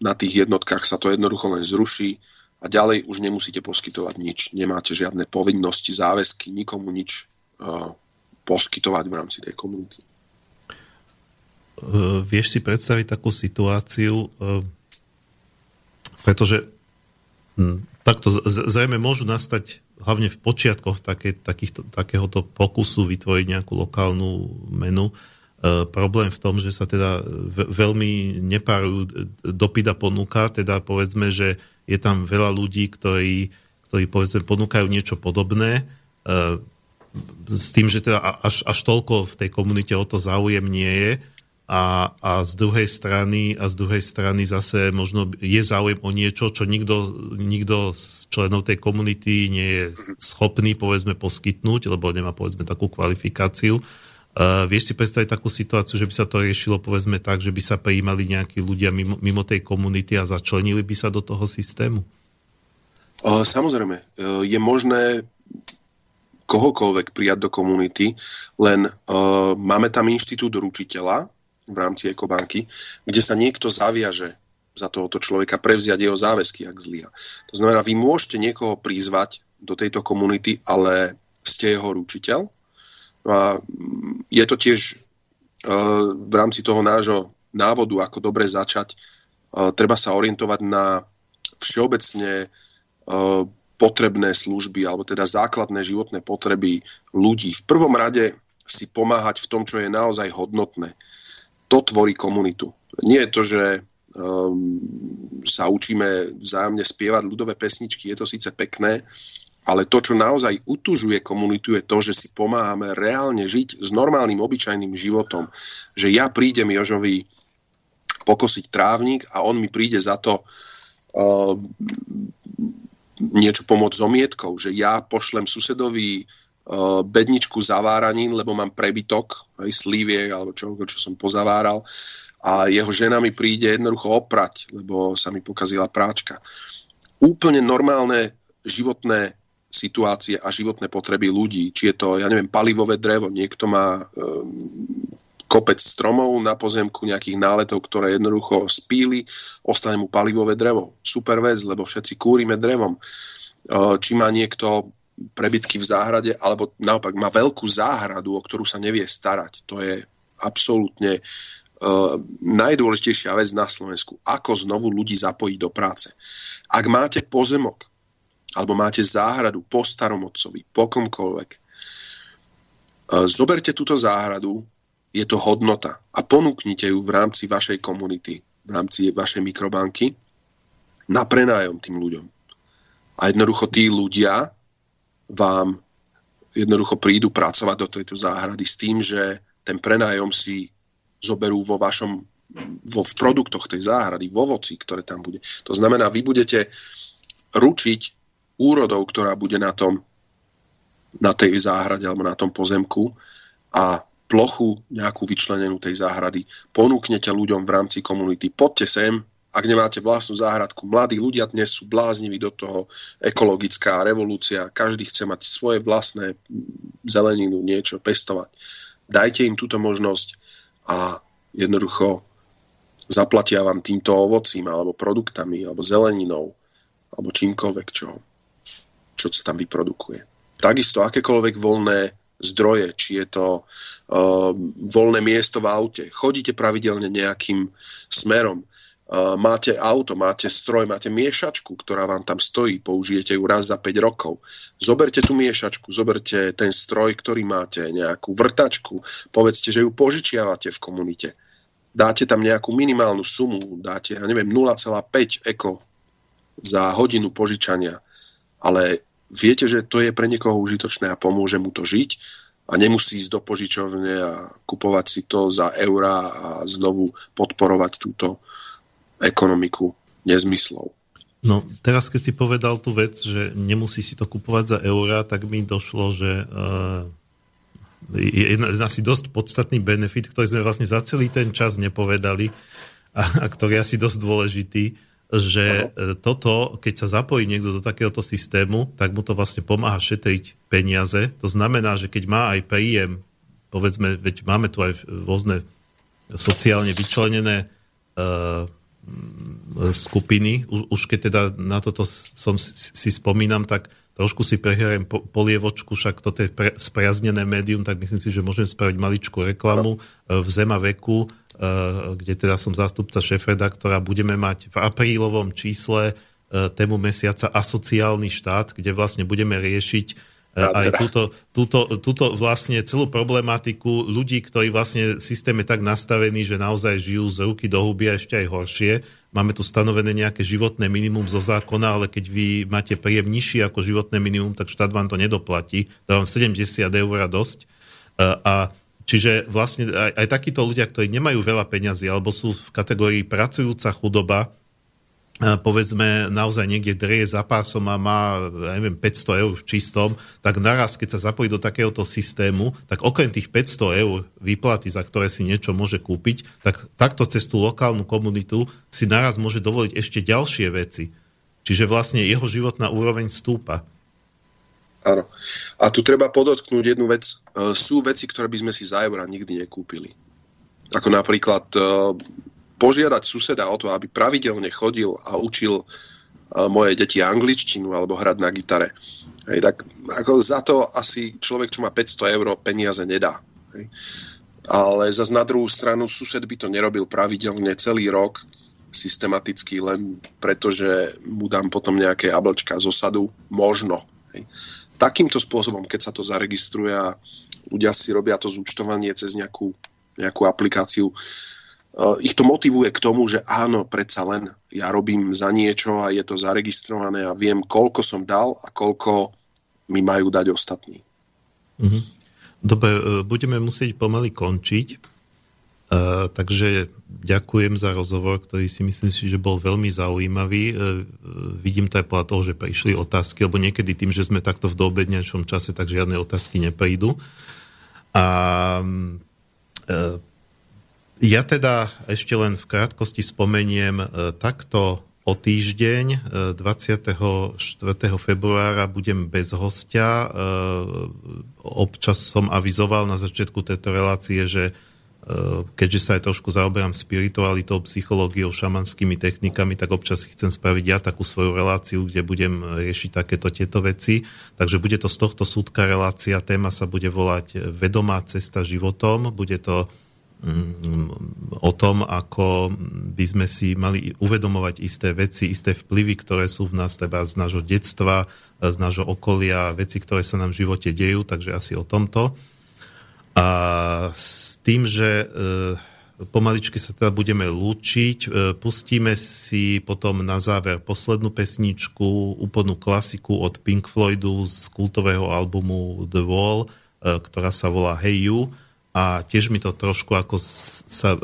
Na tých jednotkách sa to jednoducho len zruší a ďalej už nemusíte poskytovať nič. Nemáte žiadne povinnosti, záväzky, nikomu nič uh, poskytovať v rámci tej komunity. Uh, vieš si predstaviť takú situáciu, uh, pretože hm, takto zrejme môžu nastať hlavne v počiatkoch také, takýchto, takéhoto pokusu vytvoriť nejakú lokálnu menu. E, problém v tom, že sa teda veľmi nepárujú dopyt a ponuka, teda povedzme, že je tam veľa ľudí, ktorí, ktorí povedzme ponúkajú niečo podobné, s tým, že teda až, až toľko v tej komunite o to záujem nie je. A, a z druhej strany a z druhej strany zase možno je záujem o niečo, čo nikto, nikto z členov tej komunity nie je schopný povedzme poskytnúť, lebo nemá povedzme takú kvalifikáciu. Uh, vieš si predstaviť takú situáciu, že by sa to riešilo povedzme tak, že by sa prijímali nejakí ľudia mimo, mimo tej komunity a začlenili by sa do toho systému? Uh, samozrejme, uh, je možné kohokoľvek prijať do komunity, len uh, máme tam inštitút ručiteľa, v rámci ekobanky, kde sa niekto zaviaže za tohoto človeka prevziať jeho záväzky, ak zlia. To znamená, vy môžete niekoho prizvať do tejto komunity, ale ste jeho ručiteľ. A mm, je to tiež uh, v rámci toho nášho návodu, ako dobre začať, uh, treba sa orientovať na všeobecne uh, potrebné služby, alebo teda základné životné potreby ľudí. V prvom rade si pomáhať v tom, čo je naozaj hodnotné to tvorí komunitu. Nie je to, že um, sa učíme vzájomne spievať ľudové pesničky, je to síce pekné, ale to, čo naozaj utužuje komunitu, je to, že si pomáhame reálne žiť s normálnym, obyčajným životom. Že ja prídem Jožovi pokosiť trávnik a on mi príde za to uh, niečo pomôcť s omietkou, že ja pošlem susedovi uh, bedničku zaváranín, lebo mám prebytok, aj slíviek alebo čo, čo som pozaváral a jeho žena mi príde jednoducho oprať, lebo sa mi pokazila práčka. Úplne normálne životné situácie a životné potreby ľudí. Či je to, ja neviem, palivové drevo, niekto má um, kopec stromov na pozemku, nejakých náletov, ktoré jednoducho spíli, ostane mu palivové drevo. Super vec, lebo všetci kúrime drevom. Uh, či má niekto prebytky v záhrade, alebo naopak má veľkú záhradu, o ktorú sa nevie starať. To je absolútne uh, najdôležitejšia vec na Slovensku. Ako znovu ľudí zapojiť do práce. Ak máte pozemok, alebo máte záhradu po staromodcovi, po komkoľvek, uh, zoberte túto záhradu, je to hodnota a ponúknite ju v rámci vašej komunity, v rámci vašej mikrobanky na prenájom tým ľuďom. A jednoducho tí ľudia vám jednoducho prídu pracovať do tejto záhrady s tým, že ten prenájom si zoberú vo vašom vo v produktoch tej záhrady, vo voci, ktoré tam bude. To znamená, vy budete ručiť úrodou, ktorá bude na tom na tej záhrade alebo na tom pozemku a plochu nejakú vyčlenenú tej záhrady ponúknete ľuďom v rámci komunity. Poďte sem, ak nemáte vlastnú záhradku. Mladí ľudia dnes sú blázniví do toho, ekologická revolúcia, každý chce mať svoje vlastné zeleninu, niečo pestovať. Dajte im túto možnosť a jednoducho zaplatia vám týmto ovocím alebo produktami, alebo zeleninou, alebo čímkoľvek, čo, čo sa tam vyprodukuje. Takisto akékoľvek voľné zdroje, či je to uh, voľné miesto v aute. Chodíte pravidelne nejakým smerom máte auto, máte stroj, máte miešačku, ktorá vám tam stojí, použijete ju raz za 5 rokov. Zoberte tú miešačku, zoberte ten stroj, ktorý máte, nejakú vrtačku, povedzte, že ju požičiavate v komunite. Dáte tam nejakú minimálnu sumu, dáte, ja neviem, 0,5 eko za hodinu požičania, ale viete, že to je pre niekoho užitočné a pomôže mu to žiť a nemusí ísť do požičovne a kupovať si to za eurá a znovu podporovať túto ekonomiku nezmyslov. No teraz, keď si povedal tú vec, že nemusí si to kupovať za eurá, tak mi došlo, že uh, je asi dosť podstatný benefit, ktorý sme vlastne za celý ten čas nepovedali a, a ktorý je asi dosť dôležitý, že uh, toto, keď sa zapojí niekto do takéhoto systému, tak mu to vlastne pomáha šetriť peniaze. To znamená, že keď má aj príjem, povedzme, veď máme tu aj rôzne sociálne vyčlenené uh, skupiny. Už, už keď teda na toto som si spomínam, tak trošku si prehrajem po, polievočku, však toto je pre, spriaznené médium, tak myslím si, že môžem spraviť maličkú reklamu e, v Zema veku, e, kde teda som zástupca šéf-redaktora, budeme mať v aprílovom čísle e, tému mesiaca asociálny štát, kde vlastne budeme riešiť aj túto, túto, túto vlastne celú problematiku ľudí, ktorí vlastne systém je tak nastavený, že naozaj žijú z ruky do huby a ešte aj horšie. Máme tu stanovené nejaké životné minimum zo zákona, ale keď vy máte príjem nižší ako životné minimum, tak štát vám to nedoplatí. Dávam 70 eur a dosť. A Čiže vlastne aj, aj takíto ľudia, ktorí nemajú veľa peňazí alebo sú v kategórii pracujúca chudoba, povedzme naozaj niekde dreje za pásom a má, ja neviem, 500 eur v čistom, tak naraz, keď sa zapojí do takéhoto systému, tak okrem tých 500 eur výplaty, za ktoré si niečo môže kúpiť, tak takto cez tú lokálnu komunitu si naraz môže dovoliť ešte ďalšie veci. Čiže vlastne jeho životná úroveň stúpa. Áno. A tu treba podotknúť jednu vec. E, sú veci, ktoré by sme si za eura nikdy nekúpili. Ako napríklad e, požiadať suseda o to, aby pravidelne chodil a učil uh, moje deti angličtinu alebo hrať na gitare. Hej, tak ako za to asi človek, čo má 500 eur, peniaze nedá. Hej. Ale zase na druhú stranu sused by to nerobil pravidelne celý rok, systematicky, len preto, že mu dám potom nejaké jablčka z osadu, možno. Hej. Takýmto spôsobom, keď sa to zaregistruje a ľudia si robia to zúčtovanie cez nejakú, nejakú aplikáciu, Eh, ich to motivuje k tomu, že áno, predsa len ja robím za niečo a je to zaregistrované a viem, koľko som dal a koľko mi majú dať ostatní. Mhm. Dobre, eh, budeme musieť pomaly končiť. Takže ďakujem za rozhovor, ktorý si myslím si, že bol veľmi zaujímavý. Uh, vidím to aj podľa toho, že prišli otázky, lebo niekedy tým, že sme takto v doobednejšom čase, tak žiadne otázky neprídu. A uh, ja teda ešte len v krátkosti spomeniem, takto o týždeň, 24. E, februára budem bez hostia. Občas som avizoval na začiatku tejto relácie, že keďže sa aj trošku zaoberám spiritualitou, psychológiou, šamanskými technikami, tak občas chcem spraviť ja takú svoju reláciu, kde budem riešiť takéto tieto veci. Takže bude to z tohto súdka relácia, téma sa bude volať Vedomá cesta životom, bude to Mm, o tom, ako by sme si mali uvedomovať isté veci, isté vplyvy, ktoré sú v nás, teda z nášho detstva, z nášho okolia, veci, ktoré sa nám v živote dejú, takže asi o tomto. A s tým, že e, pomaličky sa teda budeme lúčiť, e, pustíme si potom na záver poslednú pesničku, úplnú klasiku od Pink Floydu z kultového albumu The Wall, e, ktorá sa volá Hey You. A tiež mi to trošku ako sa uh,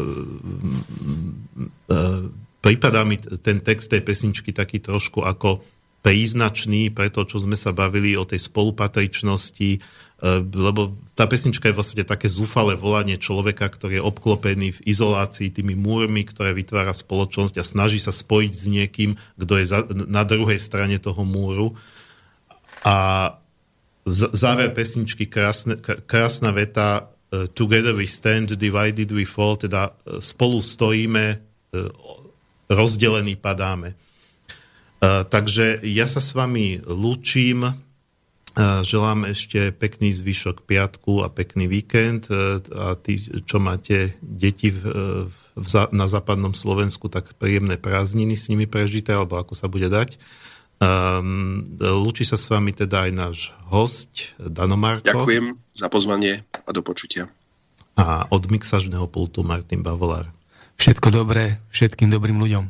uh, prípadá mi ten text tej pesničky taký trošku ako príznačný pre to, čo sme sa bavili o tej spolupatričnosti, lebo tá pesnička je vlastne také zúfale volanie človeka, ktorý je obklopený v izolácii tými múrmi, ktoré vytvára spoločnosť a snaží sa spojiť s niekým, kto je za, na druhej strane toho múru. A záver pesničky, krásne, krásna veta, Eh, together we stand, divided we fall, teda eh, spolu stojíme, rozdelení padáme. Takže ja sa s vami lúčim, želám ešte pekný zvyšok piatku a pekný víkend a tí, čo máte deti v, v, na západnom Slovensku, tak príjemné prázdniny s nimi prežité, alebo ako sa bude dať. Um, lúči sa s vami teda aj náš host, Dano Marko. Ďakujem za pozvanie a do počutia. A od mixažného pultu Martin Bavolár. Všetko dobré všetkým dobrým ľuďom.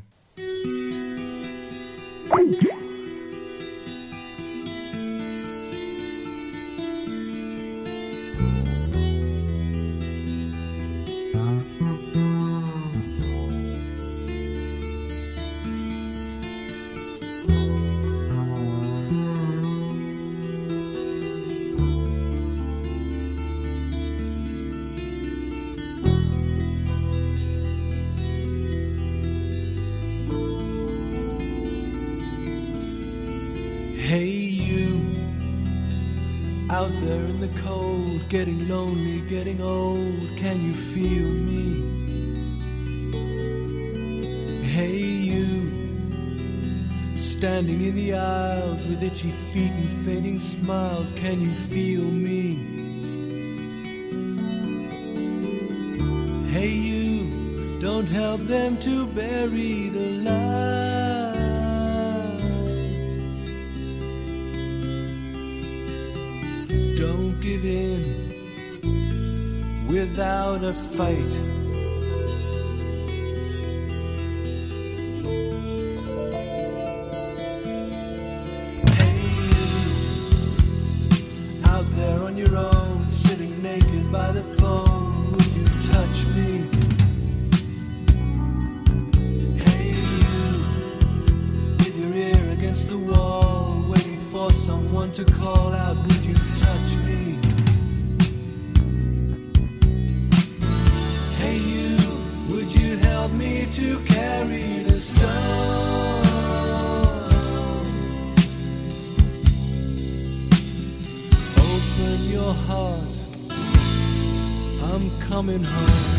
Feel me? Hey, you, standing in the aisles with itchy feet and fading smiles. Can you feel me? Hey, you, don't help them to bury the light. Don't give in without a fight. Hey, you out there on your own, sitting naked by the phone, would you touch me? Hey, you with your ear against the wall, waiting for someone to call out. to carry the stone. Open your heart, I'm coming home.